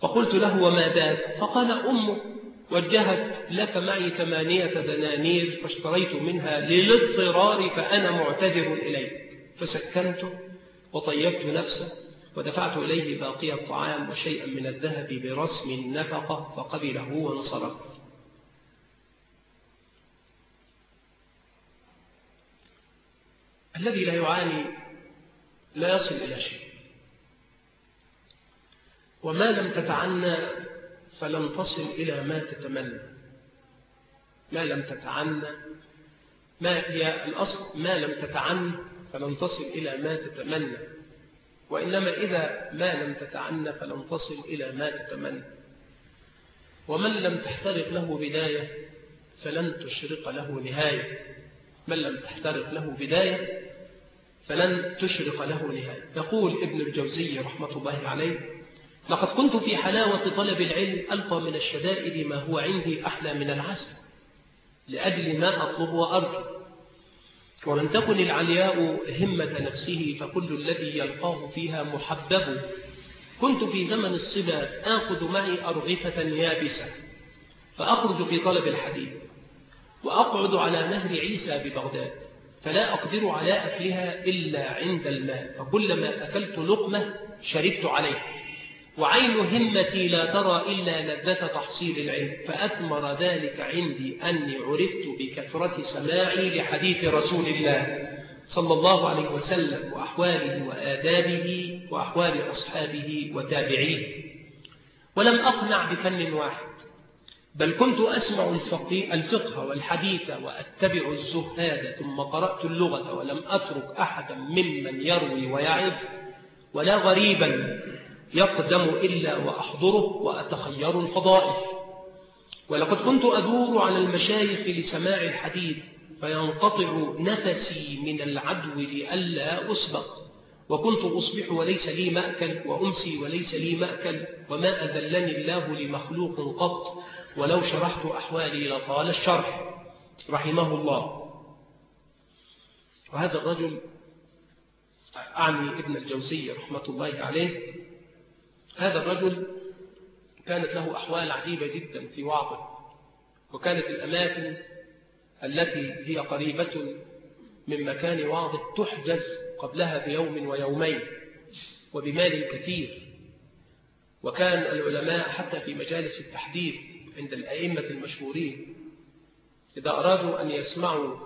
فقلت له وما ذاك؟ فقال أمك وجهت لك معي ثمانية دنانير فاشتريت منها للاضطرار فأنا معتذر إليك. فسكنت وطيبت نفسه ودفعت إليه باقي الطعام وشيئا من الذهب برسم النفقة فقبله وانصرف الذي لا يعاني لا يصل إلى شيء. وما لم تتعنى فلن تصل إلى ما تتمنى. ما لم تتعنى ما هي الأصل؟ ما لم تتعنى فلن تصل إلى ما تتمنى. وإنما إذا ما لم تتعنى فلن تصل إلى ما تتمنى ومن لم تحترق له بداية فلن تشرق له نهاية. من لم تحترق له بداية فلن تشرق له نهاية. يقول ابن الجوزي رحمة الله عليه لقد كنت في حلاوة طلب العلم ألقى من الشدائد ما هو عندي أحلى من العسل لأجل ما أطلب وأرجو. ولم تكن العلياء همة نفسه فكل الذي يلقاه فيها محبب. كنت في زمن الصبا آخذ معي أرغفة يابسة فأخرج في طلب الحديث وأقعد على نهر عيسى ببغداد فلا أقدر على أكلها إلا عند الماء فكلما أكلت لقمة شربت عليه. وعين همتي لا ترى إلا لذة تحصيل العلم فأثمر ذلك عندي أني عرفت بكثرة سماعي لحديث رسول الله صلى الله عليه وسلم وأحواله وآدابه وأحوال أصحابه وتابعيه. ولم أقنع بفن واحد بل كنت أسمع الفقه, والحديث وأتبع الزهاد ثم قرأت اللغة ولم أترك أحدا ممن يروي ويعظ ولا غريبا يقدم إلا وأحضره وأتخير الفضائل. ولقد كنت أدور على المشايخ لسماع الحديث فينقطع نفسي من العدو لئلا أسبق. وكنت أصبح وليس لي مأكل وأمسي وليس لي مأكل وما أذلني الله لمخلوق قط ولو شرحت أحوالي لطال الشرح. رحمه الله. وهذا الرجل أعني ابن الجوزي رحمة الله عليه هذا الرجل كانت له أحوال عجيبة جدا في وعظه وكانت الأماكن التي هي قريبة من مكان واضح تحجز قبلها بيوم ويومين وبمال كثير. وكان العلماء حتى في مجالس التحديث عند الأئمة المشهورين إذا أرادوا أن يسمعوا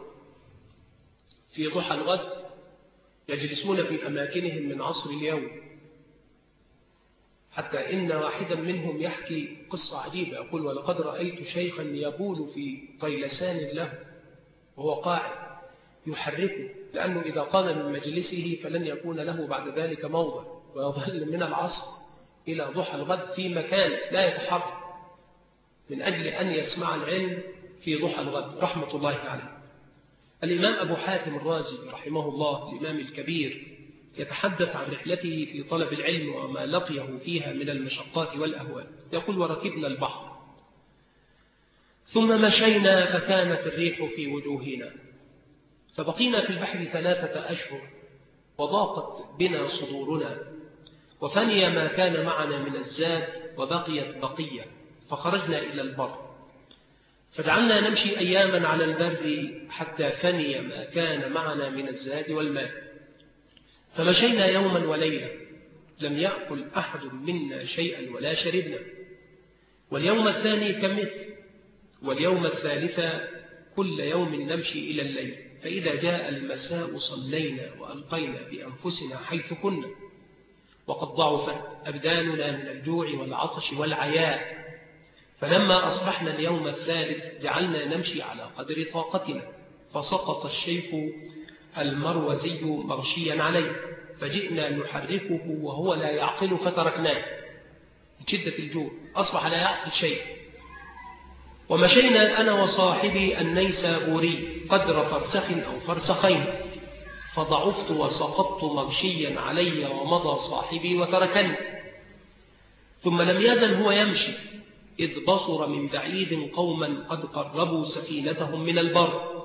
في ضحى الغد يجلسون في أماكنهم من عصر اليوم. حتى إن واحدا منهم يحكي قصة عجيبة. يقول ولقد رأيت شيخا يبول في طيلسان له وهو قاعد يحركه لأنه إذا قام من مجلسه فلن يكون له بعد ذلك موضع ويظل من العصر إلى ضحى الغد في مكان لا يتحرك من أجل أن يسمع العلم في ضحى الغد. رحمة الله عليه. الإمام أبو حاتم الرازي رحمه الله الإمام الكبير يتحدث عن رحلته في طلب العلم وما لقيه فيها من المشقات والأهوال. يقول وركبنا البحر. ثم مشينا فكانت الريح في وجوهنا. فبقينا في البحر ثلاثة أشهر وضاقت بنا صدورنا. وفني ما كان معنا من الزاد وبقيت بقية. فخرجنا إلى البر. فجعلنا نمشي أياما على البر حتى فني ما كان معنا من الزاد والماء. فمشينا يوما وليلة لم يأكل أحد منا شيئا ولا شربنا. واليوم الثاني كمثل واليوم الثالث كل يوم نمشي إلى الليل. فإذا جاء المساء صلينا وألقينا بأنفسنا حيث كنا. وقد ضعفت أبداننا من الجوع والعطش والعياء. فلما أصبحنا اليوم الثالث جعلنا نمشي على قدر طاقتنا. فسقط الشيخ المروزي مغشيا عليه فجئنا نحركه وهو لا يعقل فتركناه. من شدة الجوع أصبح لا يعقل شيء. ومشينا أنا وصاحبي النيسابوري قدر فرسخ أو فرسخين فضعفت وسقطت مغشيا علي ومضى صاحبي وتركني. ثم لم يزل هو يمشي إذ بصر من بعيد قوما قد قربوا سفينتهم من البر.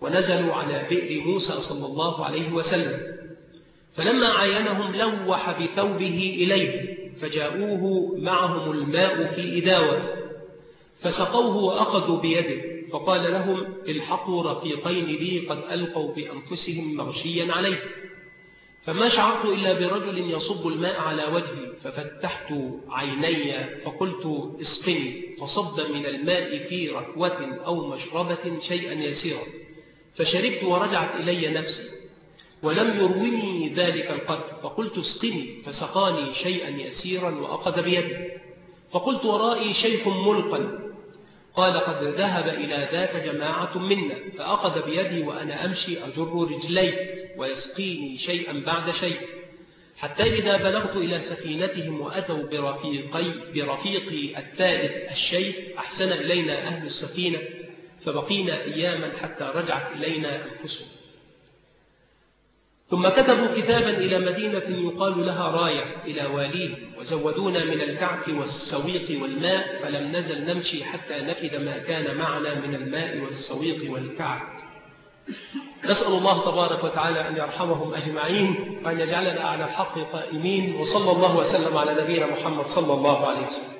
ونزلوا على بئر موسى صلى الله عليه وسلم. فلما عاينهم لوح بثوبه إليه فجاءوه معهم الماء في إداوة فسقوه وأخذوا بيده. فقال لهم الحقوا رفيقين لي قد ألقوا بأنفسهم مغشيا عليه. فما شعرت إلا برجل يصب الماء على وجهي ففتحت عيني فقلت اسقني. فصب من الماء في ركوة أو مشربة شيئا يسيرا. فشربت ورجعت إلي نفسي ولم يروني ذلك القدر. فقلت اسقني فسقاني شيئا يسيرا وأخذ بيدي فقلت ورائي شيخ ملقا قال قد ذهب إلى ذاك جماعة منا فأخذ بيدي وأنا أمشي أجر رجلي ويسقيني شيئا بعد شيء. حتى إذا بلغت إلى سفينتهم وأتوا برفيقي برفيقي الثالث الشيخ أحسن إلينا أهل السفينة. فبقينا أياما حتى رجعت إلينا أنفسهم ثم كتبوا كتابا إلى مدينة يقال لها راية إلى واليه وزودونا من الكعك والسويق والماء فلم نزل نمشي حتى نفذ ما كان معنا من الماء والسويق والكعك. نسأل الله تبارك وتعالى أن يرحمهم أجمعين وأن يجعلنا على الحق قائمين وصلى الله وسلم على نبينا محمد صلى الله عليه وسلم.